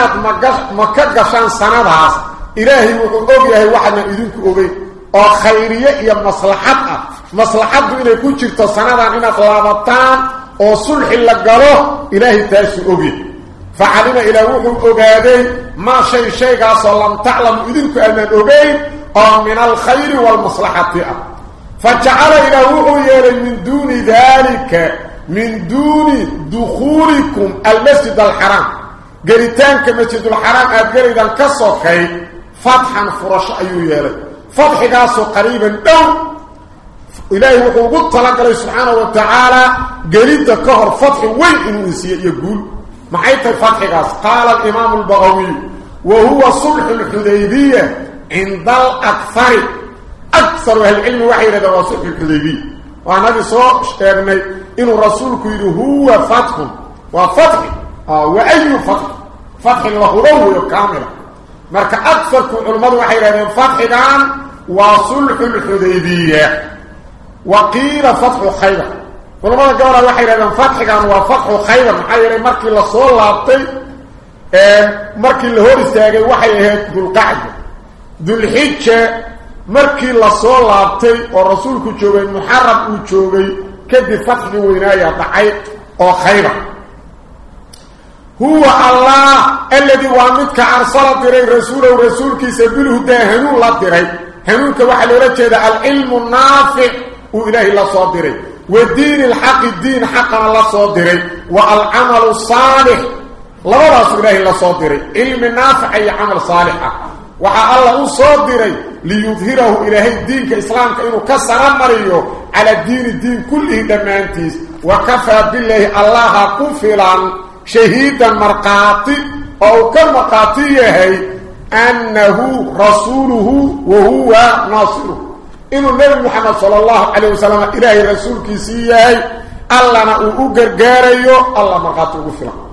مكتغشان سنبهاس إلهي وإنقوم إلهي واحد من إذنك أغير وخيرية هي مصلحة مصلحة إلي كتبت سنبه إنا طلابتان وصلح لقاله إلهي تأسي أغير فعلم إلى وحن أغادي ما شيء شيء قاسو لم تعلم إذنك أمن أغير ومن الخير والمصلحة أغير فجعل إلى وحي من دون ذلك من دون دخولكم المسجد الحرام. جريتان كمسجد الحرام قريتا كسوكي فتحا فرش أيو يالك فتح قاسو قريبا أو إلهي وحو قلت لك سبحانه وتعالى جريت كهر فتح وين إنسي يقول. معيت الفتح قاس. قال الإمام البغوي وهو صلح الحديبية عند الأكثر. أكثر العلم وحي لدى رسولك الكذيبي وعن نبي صلى الله عليه وسلم إنه هو فتح. وفتح. وأي فتح؟ فتح وهروه الكاملة مالك أكثر العلم وحي لدى فتح دان وصلح الكذيبي وقيل فتح خيرا ولما قال وحي لدى فتح دان وفتح خيرا حيث مالك الله صلى الله مركي الهورس تاقي وحي هيك ذو القعدة markii lasoo laabtay oo rasuulku joogay muxaram uu joogay kadib fatxigii weynaaya dhacay oo khaybar. هو الله الذي وامدك أرسل ديري رسوله رسولك سبيله ده هنون لا ديري هنونك وحل رجل العلم النافع وإله الله صادري والدين الحق الدين حقا الله صادري والعمل الصالح لا رسول الله الله صادري علم النافع أي عمل صالح وحا الله صادري ليظهره إلهي الدين كإسلام كإنه كسر مريو على الدين الدين كله دمانتيس وكفى بالله الله كفلا شهيدا مرقاتي أو كمقاتيه أنه رسوله وهو ناصره إنه النبي محمد صلى الله عليه وسلم إلهي رسولك سيئي الله نأوه قرقاريو الله مرقاته فلا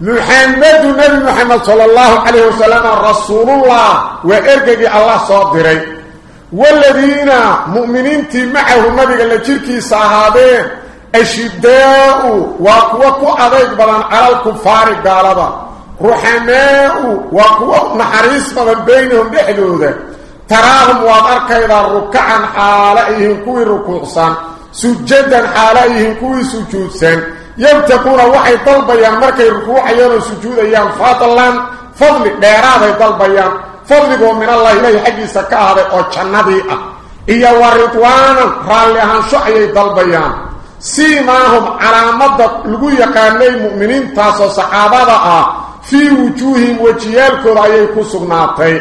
محمد النبي محمد صلى الله عليه وسلم رسول الله وإرقق الله صادري. والذين مؤمنين معه النبي اللي تركي صحابين أشداء وقوة أضيق بلان على الكفار قالبا. رحماء وقوة نحريس بلان بينهم بحدوده. تراهم وضرك إذا ركعا حالئهم كوي ركوعسا سجدا حالئهم كوي سجودسا يبتقون وحي طلبيا مركي ركوعيا وسجوديا فاضلا فضل ديراضي طلبيا فضلكم من الله إليه حقي سكاهد أو جنبي إيا ورطوانا راليهان شعي طلبيا سيماهم على مدى لغو يقاني مؤمنين تاسو صحابة في وجوههم وجيالكو رأيكو سغناتي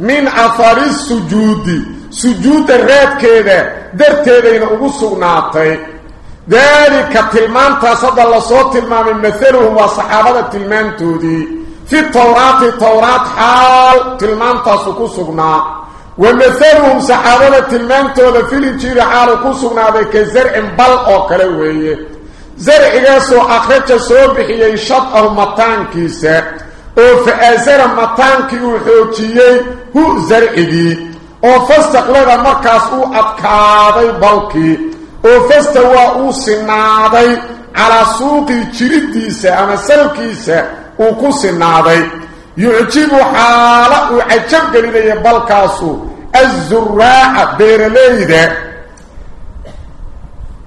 من أثار السجود سجود الرد كده درتين أغو سغناتي ذلك تلمان تصد الله صوت تلمان مثلهم وصحابة تلمان تودي في التوراة التوراة حال تلمان تصكو سغنات ومثلهم صحابة تلمانتودا في الانجيل حالو كسونا ذي كزرع بل أو كلوية زرع ياسو اخرج سو بخيي شطه متانكيسا أو فأزر متانكي وحوجيي هو زرعي أو فاستوى أو سناداي على سوق جريديسا أما سلكيسا أو كسناداي يعجب حالة وعجب قليلية بالكاسو الزراع بيرليدة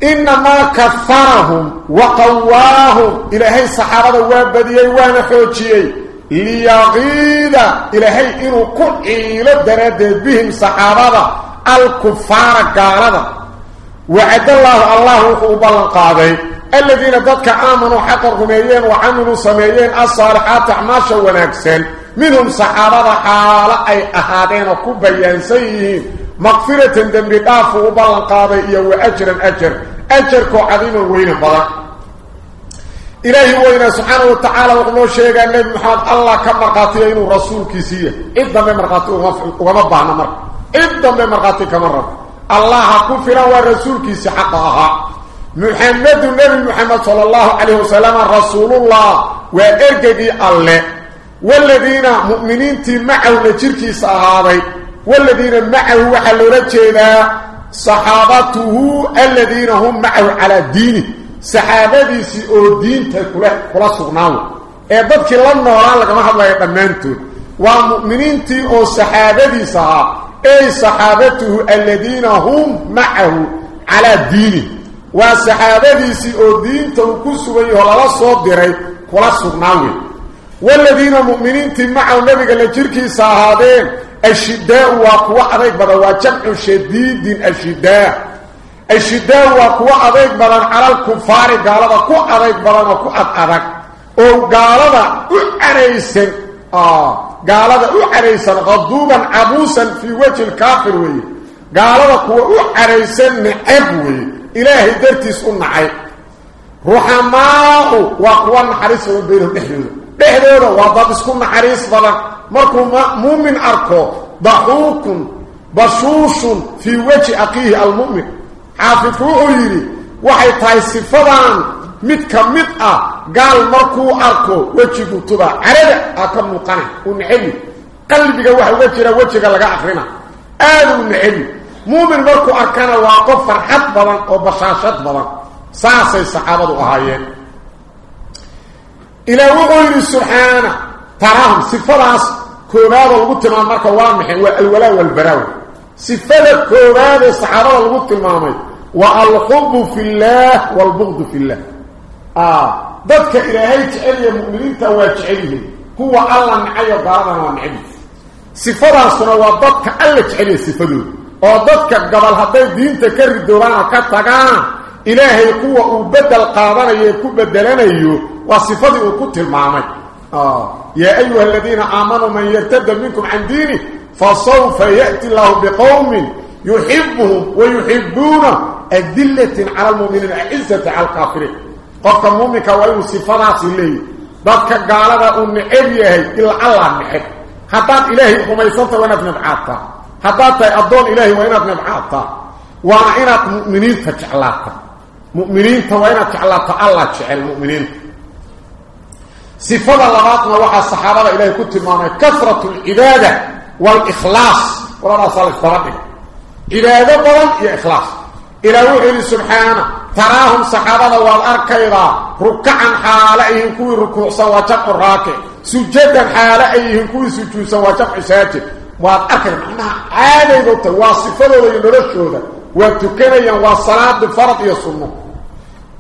إنما كثرهم وقواهم. إلهي الصحابة وابديي ونحوجيي ليغيد إلهي إنو كعيل درد بهم صحابة. الكفار قالوا وعد الله الله وقوبالا قاضي الذين ضدك آمنوا حق الرميين وعملوا سميين الصالحات أعماشا ونكسن منهم صحابة حالة أي أهادين وكبيان سيئين. مغفرة دنبي دافوا وبالان قاضي وأجرا أجر. أجركو عظيم وين بلا. إلهي وإنا سبحانه وتعالى وقلوا شيئا النبي محمد الله كم مرقاتي إنه رسول كيسية إذا ما مرقاتي وغمبعنا مرق إذا ما مرقاتي كمرة الله كفر ورسول كيسي حقها. محمد النبي محمد صلى الله عليه وسلم رسول الله وإرقدي الله. والذين مؤمنين معه نجركي صحابي والذين معه وحلوا رجينا صحابته الذين هم معه على دينه saxaabadiisii oo diinta kula kula sugnaaw ee dadkii la noolaan lagama hadlayo dhammaantood waa mu'miniintii oo أي صحابته الذين هم معه على الدين. وصحابته سي الدين تنكسوا يهلالا صدري كلا سرناوي والذين مؤمنين تمع النبي قال لجركي صحابين الشداء وقوة عليك بدا وجمع شديد دين الشداء الشداء وقوة عليك بدا على الكفار قال قوة عليك بدا قوة عليك أو قال هذا قوة عليك آه. قالوا أعريسا غضوبا عبوسا في وجه الكافر وي قالوا أعريسا نعبوي إلهي درتي سنعي رحماء وكوا نحريس بينهم إحيوه إحيوه وضب سكون نحريس بدن مركو مؤمن أركو ضحوك بشوش في وجه أقيه المؤمن tahay sifadan mid ka mid ah قال مركو أركو وجهك تضع عرد أكم القناة ونحن قلبك واحد وجهك وجهك لك أخرنا هذا مو من مركو أركان واقف فرحات بضان وبشاشات بضان ساس صحابة أهايين إلى وقل سبحانه تراهم سفراس كوباد المتمع مركو وامحي والولا والبراو سفر كوباد صحابة المتمع والحب في الله والبغض في الله آه ضدك إلهي تعالي مؤمنين تواجعيه هو الله نعيه قارنا ونعيه صفة سنوى ضدك الله تعالي صفته وضدك قبل هذا دين تكرر دورانا كتغان إلهي قوة وبدل قادنا يكون بدلنا يو. وصفته وكنت المعامل. آه يا أيها الذين آمنوا من يرتد منكم عن دينه فسوف يأتي الله بقوم يحبهم ويحبونه. أدلة على المؤمنين عزة على الكافرين. قفك المؤمنك وإنه صفات إليه ذاتك قال أن عريه إلا الله نحب حتى إلهي خميسانت وإنك نبعاتا حتى أدون إلهي وإنك نبعاتا وإنك مؤمنين تجعلاتا مؤمنين وإنك تجعلاتا الله تجعل المؤمنين صفات اللغاتنا وحا الصحابة إلهي كنت معنا كثرة العبادة والإخلاص ولا صالح فرده عبادة بلن يا إخلاص إلى وحي سبحانه تراهم صحابة والأركيضا ركعا حالا إنكو ركوع سواجق الراكع سجدا حالا إنكو سجو سواجق ساجد. والأركيضا معنا. عالي ذو تواصفه لينا رشوه وتكريا والصلاة بالفرط يصنه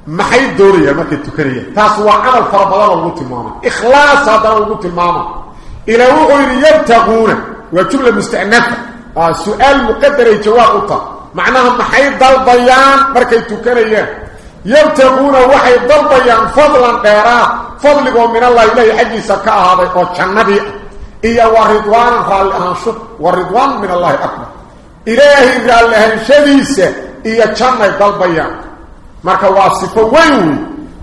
ما هي الدورية ما كنت تكريا. تاسوا على الفرط الله وقلت ماما. إخلاص هذا وقلت ماما. إلى وغير يبتغونه وكبل المستعنفة آه، سؤال مقدر يتواقطه macnaha maxay dalbayaan markay tukanayaan yabtaquuna waxay dalbayaan fadlan dheeraad fadligoo min allah ilahi xaggiisa ka ahaaday oo jannadii ah iyo wa ridwaanan raalli ahaansho wa ridwaan min allahi akbar ilaahay raalli ahaanshadiisa iyo jannay dalbayaan marka waa sifo weyn wey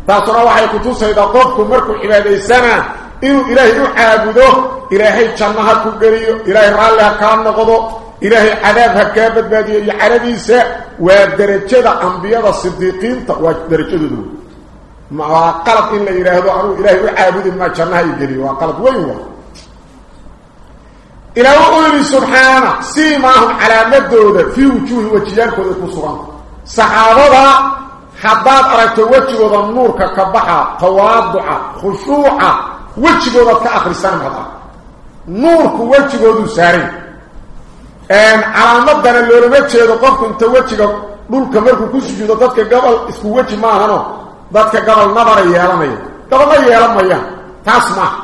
taasuna waxay kutusaydaa qofku markuu cibaadaysanaa inuu ilaahay u caabudo ilaahay jannaha ku geliyo إلهي عذاب هكابت بادي إلهي عربي ساء ودرجة أنبياء الصديقين ودرجة دو وقالت إلا إلهي دو عنو إلهي عابد ما كانها يجري وقالت وينو إلهي أولي سبحانه سيماهم على مدهو في وجوه وجيان كو يكسران صحابة حباب أرأت وجه وضنور ككبحة تواضع خشوع وجه وضنور كأخر سنة نور كو وجه وضنور calaamadana loolama jeedo qofku inta wejiga dhulka markuu ku sujuudo dadka gobol isku weji maahano dadka gobol nabara yeelanaya gobolna yeelan mayaan taas maaha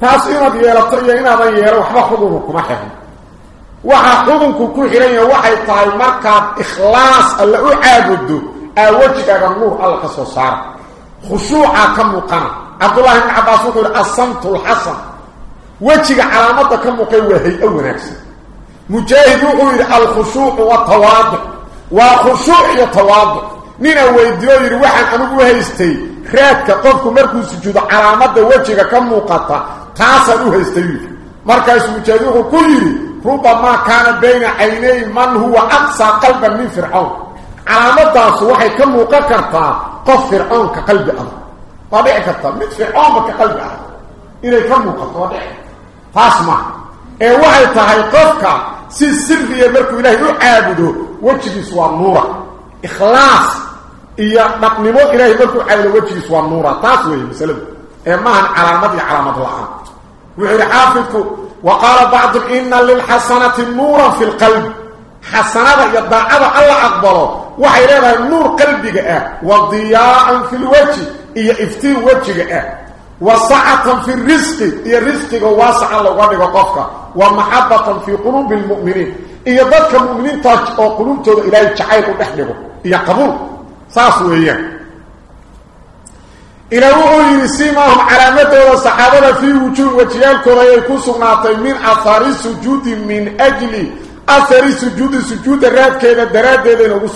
taas inaad yeelato iyo inaadan yeelan waxba xudunku kuma xiran waxa xudunku ku xiran yahay waxay tahay markaad ikhlaas alla u caabudo aa wejigaaga nuur alla ka soo saara khushuuca ka muuqana cabdullahi ibn cabbaas wuxuu yihi asamtu lxasan wejiga calaamada ka muuqay waa hay-o wanaagsan waa khushuuc iyo tawaaduc nina weydiiyo yidhi waxaan anigu u haystay raadka qofku markuu sujuudo calaamada wejiga ka muuqata taasaan u haystay yidhi markaasuu mujaahid wuxuu ku yidhi rubamaa kaana bayna caynay man huwa aqsaa qalban min fircawn calaamadaasu waxay ka muuqan kartaa qof fircoonka qalbi ah waa dhici karta mid fircoonba ka qalbi ah inay ka muuqato waa dhici taas maaha ee waxay tahay qofka si sirriya markuu ilaahay u caabudo وجهيس والنورة إخلاص إيا نقنمو إلهي مركو عايلة وجهيس والنورة تاسوه مثلا إماهن علامة علامة الله وحير حافظك وقال بعض إن للحسنة نورا في القلب حسنة يدعى الله أقبله وحيرها النور قلبك أه وضياء في الوجه إيا إفتين وجهك وسعة في الرزق. إيا رزقك واسع الله وانك وقفك ومحبة في قلوب المؤمنين. إيا ذلك المؤمنين تاج أو قلوب تود إلهي جعيل ونحنه إيا قبول. ساسو إياه إلى وحو يسيمهم علامته والصحابة في وجوه وجيالكم يكون سغناطي من أثار السجود من أجل أثر السجود سجود الراد كيدا دراد ديدين وقو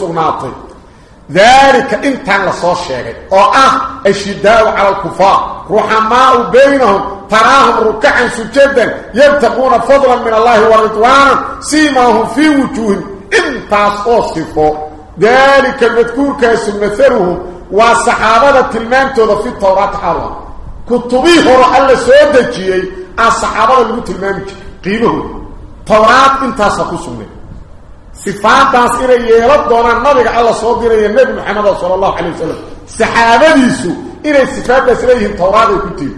ذلك إنتان لصوص شيء أو آه الشداء على الكفار. رحماء بينهم تراهم ركعا سجدا يبتقون فضلا من الله ورضوانا سيماهم في وجوههم. انتاس اوصفوا ذلك المذكور كاسم مثلهم والصحابة تلمانتو في التوراة حالا. كتبيه رأى سودجي الصحابة اللي تلمانك قيمه توراة انتاس قسمه nebi maxamed sala allahu calay wasalam saxaabadiisu inay sifaadaas leeyihiin towraad ay ku tiiri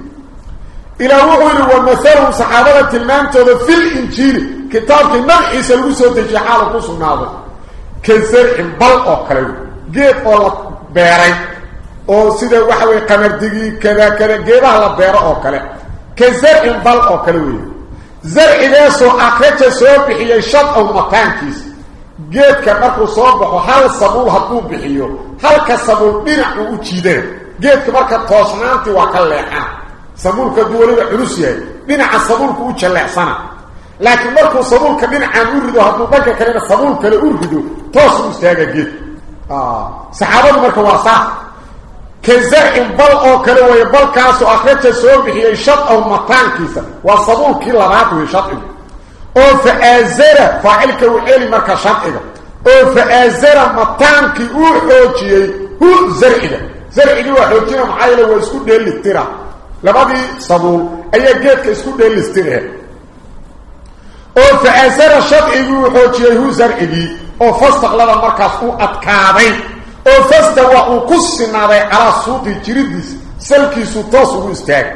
ilaa wuxuu yidhi wa masalahum saxaabada tilmaamtooda fil injiili kitaabkii magaciisa lagu soo dejiyay xaala ku sugnaaday ka zarcin bal oo kale wey geed oo la beeray oo sida waxa weye qamardigii kada kada geedaha la beero oo kale ka zarcin bal oo kale wey zarcigaasoo akraja soo bixiyey shad ow makaankiisa geedka markuu soo baxo hal sabuul hadduu bixiyo halka sabuul dhinac uu u jiidana geedka marka toosnaantii waa ka leexana sabuulka hadduu weliba culus yahay dhinaca sabuulka u jalleecsana laakiin markuu sabuulka dhinacaan u rido hadduu dhanka kalena sabuul kale u rido toos u istaaga geedka saxaabadu marka waa saas ka zarcin bal oo kale weeye balkaasoo akhraja soo bixiyey shad ow mataankiisa waa sabuulkii labaad wey shadcigu celi marka sharciga oo fa'aazara mataankii uu xoojiyey hu zarciga zarcigii waa xoojina maxaa yeele waa isku dheelistira labadii sabuul ayaa geedka isku dheelistira oo fa'aazara sharcigii uu xoojiyey hu zarcigii oo fastaqlada markaas u adkaaday oo fasta waa uu ku sinaaday calaa suuqi jiridiisa salkiisu toos ugu istaagay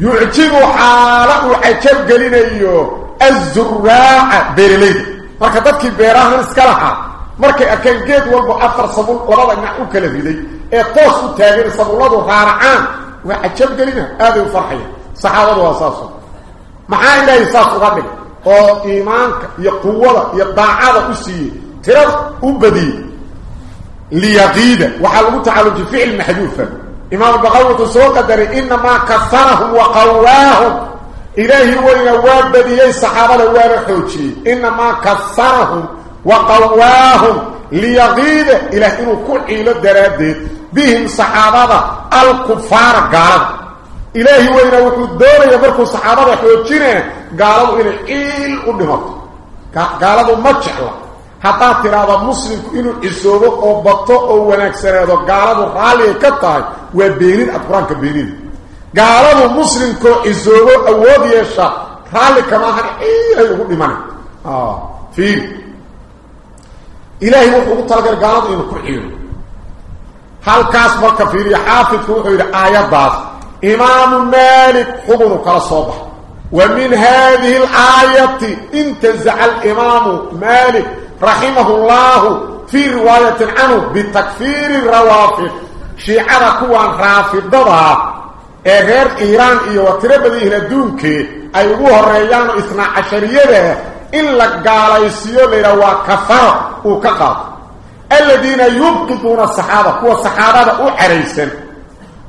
yucjibu xaala uu cajab gelinayo الزراع بيرليد marka dadkii beerahan iska lahaa markay arkeen geed walba afar sabul labada dhinac u kala riday ee toos u taagan sabuladu raaracaan waa ajab gelina aad u farxaya saxaabadu waa saas maxaa ilaahay saas uga dhig oo iimaanka iyo quwada iyo daacada u siiyey tirad u badiyey liyaqida waxaa lagu tacalluji ficil maxduufa imaam baqawi soo qadaray inamaa kasarahum wa qawaahum إلهي وإن وابدي الصحابة وأنا حوشي إنما كثرهم وقواهم ليغيد إلى إنه كل إلى الدرادات بهم صحابة الكفار قال إلهي وحو الدولة يبركوا صحابة حوشينا قالوا إن إيل قدمت قالوا مجحلا حتى ترى مسلم إنه إسوبه أو بطو أو ونكسره قالوا رالي كتاي. وبينين أقران كبينين قالوا مسلم كو إزوغو أود يشا رالي كما يقول لمن آه فيه إلهي وحوه تلقى قالوا إنه كعينه هل كاس مركا فيه حافظ كوحو آيات داس إمام مالك حضنه كلا صبح ومن هذه الآية انتزع الإمام مالك رحمه الله في رواية عنه بتكفير الروافض شيعة كوان رافضها ee reer iiraan iyo watiro badiihna adduunkii ay ugu horeeyaan isnaa cashariyada in la gaalaysiiyo layidhaha waa kafaro uu ka qaado aladiina yubqiduuna asaxaaba kuwa saxaabada u caraysan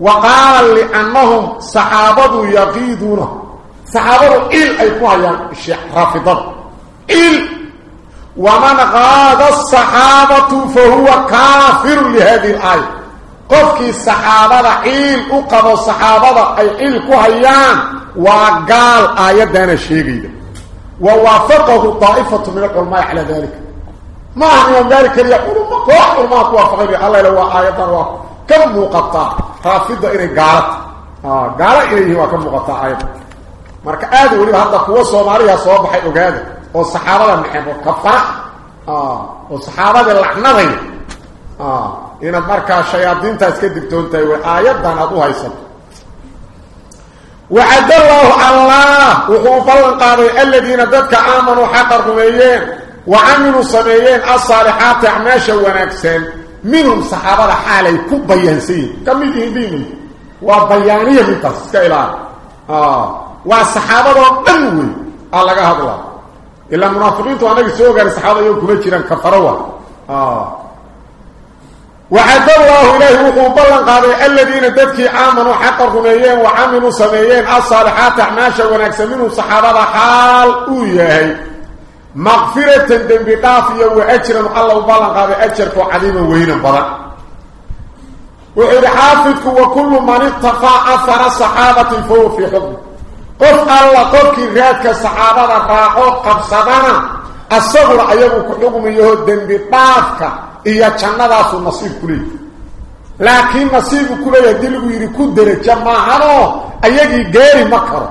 wa qaala liannahum saxaabadu yaqiiduuna saxaabadu il ay ku hayaan raafidada il waman qaada asaxaabatu fa huwa kaafirun lihadihi alaaya قفكي الصحابة عيل أقضوا الصحابة أي عيل كهيان وقال آيات دانا الشيغي ووافقه طائفة من العلماء على ذلك ما هم من ذلك ما مكوح وما توافقه بي الله لو آيات دانا كم مقطع رافضة إلي قالت قال إليه وكم مقطع آيات مارك آدو لي بهذا قوة صوب حي يقاد والصحابة المحيب وكفرح والصحابة اللحنة آه وصحابه ان مركا شياطين تاسكدكتون تاي ايادان ادو هيسن وعد الله الله بلن قاضي الذين ددك امنوا حق رميين وعملوا سميين الصالحات اعماشا ونكسين منهم صحابه حالي كبيانسين كم يدين من تسكيلان آه والصحابه دنوي الله هذا الا المنافقين تو انغي سو غير صحابه يو كما جيران كفروا آه وعد الله إليه وقبلا قال الذين تدكي آمنوا حق الرميين وعملوا سميين الصالحات أعماشا ونكسمينهم صحابة حال اوياهي مغفرة دنبطافية وأجرا الله وبالا قال أجرك وعليما وينا بلا وإذ حافظك وكل من اتقى أثر الصحابة فهو في حكم قف الله قفك راتك الصحابة راحوا قبصدنا الصبر أيضا كحكم يهود دنبطافك إيا جنة نصيب كلي لكن نصيب كلي يدلق يركو درجة ما هنو أيضا غير مكر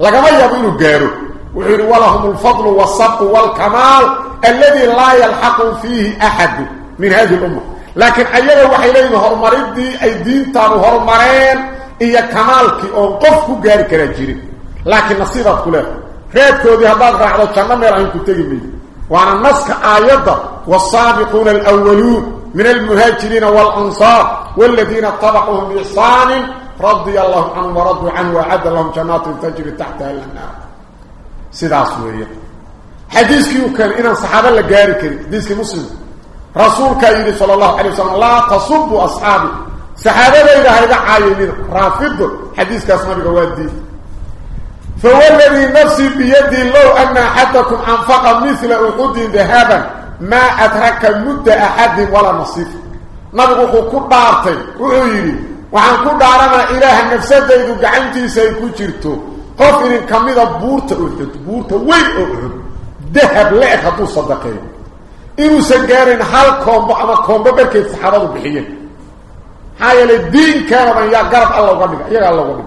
لكما يبينوا غيره وحير ولهم الفضل والصبق والكمال الذي لا يلحق فيه أحد من هذه الأمة لكن أيضا وحيلين هرمرين دي أي دين تانو هرمرين إيا كمالك أو قفك غير كراجيري لكن نصيبات كلها خيرتو دي هداد راحلو كنا ميرهن كتاقين وأنا النسك آيات والسابقون الأولون من المهاجرين والأنصار والذين طبقهم بإحسان رضي الله عنه ورضوا عنه وعد لهم جنات تجري تحتها الأنهار. سيداس ويه حديثك كان ان صحابة لا غاري كري حديثك مسلم. رسولك يري صلى الله عليه وسلم لا تصبوا أصحابي. صحابة إلى هذا عايمين رافض. حديثك اسمه بوادي فهو الذي نفسي بيدي لو أن أحدكم أنفق مثل أحد ذهبا. ما أدرك مدة أحد ولا نصيف. نبقه كبارتي وعيري وعن كبارنا إله النفسة إذا قعنتي سيكوشرته قفر كميدة بورتة أحد بورتة وين أحد دهب لأك أطول صدقين. إنو سنقارن هل كومبا أما كومبا بركي فحرادو بحيين. حايا للدين كان من يقرب الله وقال لك يقرب الله وقال لك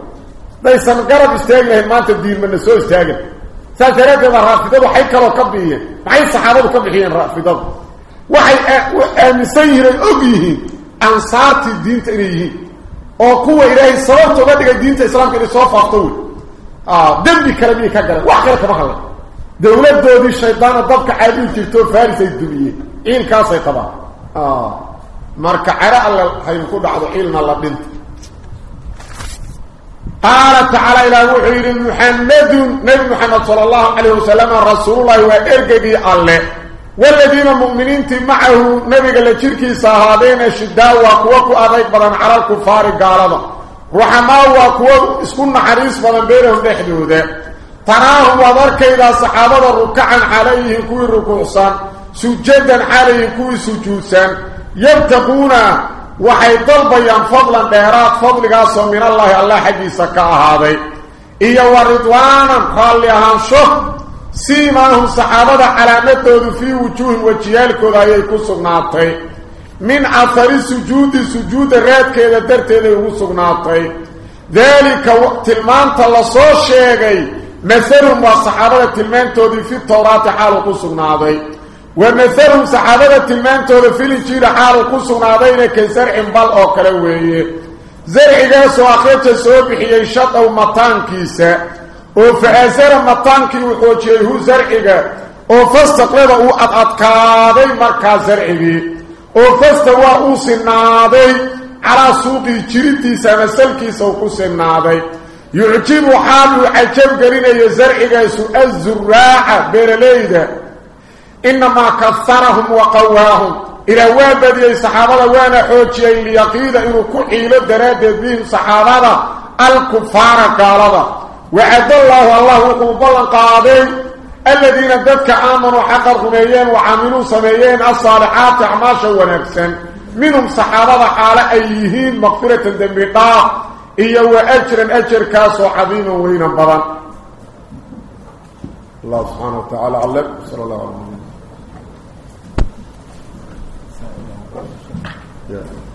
ليس من قرب استيقل لهم ما تدين من نسو استيقل سالتريك إذا رافضه حيك لو كبهي معين صحابه كبهيين رافضه وحي أمسيري أبيه أنصارت الدينة إليه وقوة إلهي الصلاة وبدك الدينة الإسلام كان يصرف أخطول آه، دم بكلمية كالجرة وحكرة مخلا دولة دولة الشيطان الضبك عادل تكتور فارسة الدنيا. إيه الكاسي طبعا؟ آه. مركعراء الله هينكود عضو حيلنا الله بنت. Dhint qala ta'ala ila wuhir muhammad nabi muhammad sallallahu alayhi wasallam rasulullah wa ergadi alle والذين مؤمنين معه نبي قال لشركي صحابين الشداء وقوة أضيق بدن على الكفار قالوا. رحماء وكوا اسكن حريص فلن بينهم دحدوده تراهم وذرك إذا صحابة ركعا عليه كوي ركوعسا سجدا عليه كوي سجوسا يبتقون ضربيا فضلا بيرات فضل قاسم من الله الله حديثا كأهذا إيا ورضوانا قال لها شخ سيمانهم صحابة على مدود في وجوه وجيالكو ذا يكسر ناطي من أثر سجود سجود الرات كذا درتين وسقناطي ذلك وقت المان تلصو الشيغي مثلهم وصحابة المان تودي في التوراة حال قسقناطي ومثلهم صحابة المان تودي في الانجيل حال قسقناطي كزرع بل أو كلوية زرع جاسو أخيط سوبحي يشط أو مطان كيسا وفعزر مطان كي وحوجيه زرعه وفستقلده وأدأدكاذي مركز زرعه وفستوى أوسنادي على سوق جريديسا مسلكيسا وكسنادي يعجب حال عجب قرين يزرع سوء الزراعة بيرليدا إنما كثرهم وقواهم. إلى وابد يا صحابة؟ وأنا حوجي ليقيد إنه كحيلة درادة بهم صحابة. الكفار قالوا. وعد الله الله وقبلا قاضي. الذين ذاتك آمنوا حق الرميين وعاملوا سميين. الصالحات اعماشا ونفسا. منهم صحابة حال أيهين مغفرة دمبقاء إيا وأجرا أجر كاسو عظيما وينا بضان الله سبحانه وتعالى علم. صلى الله عليه وسلم. Yeah.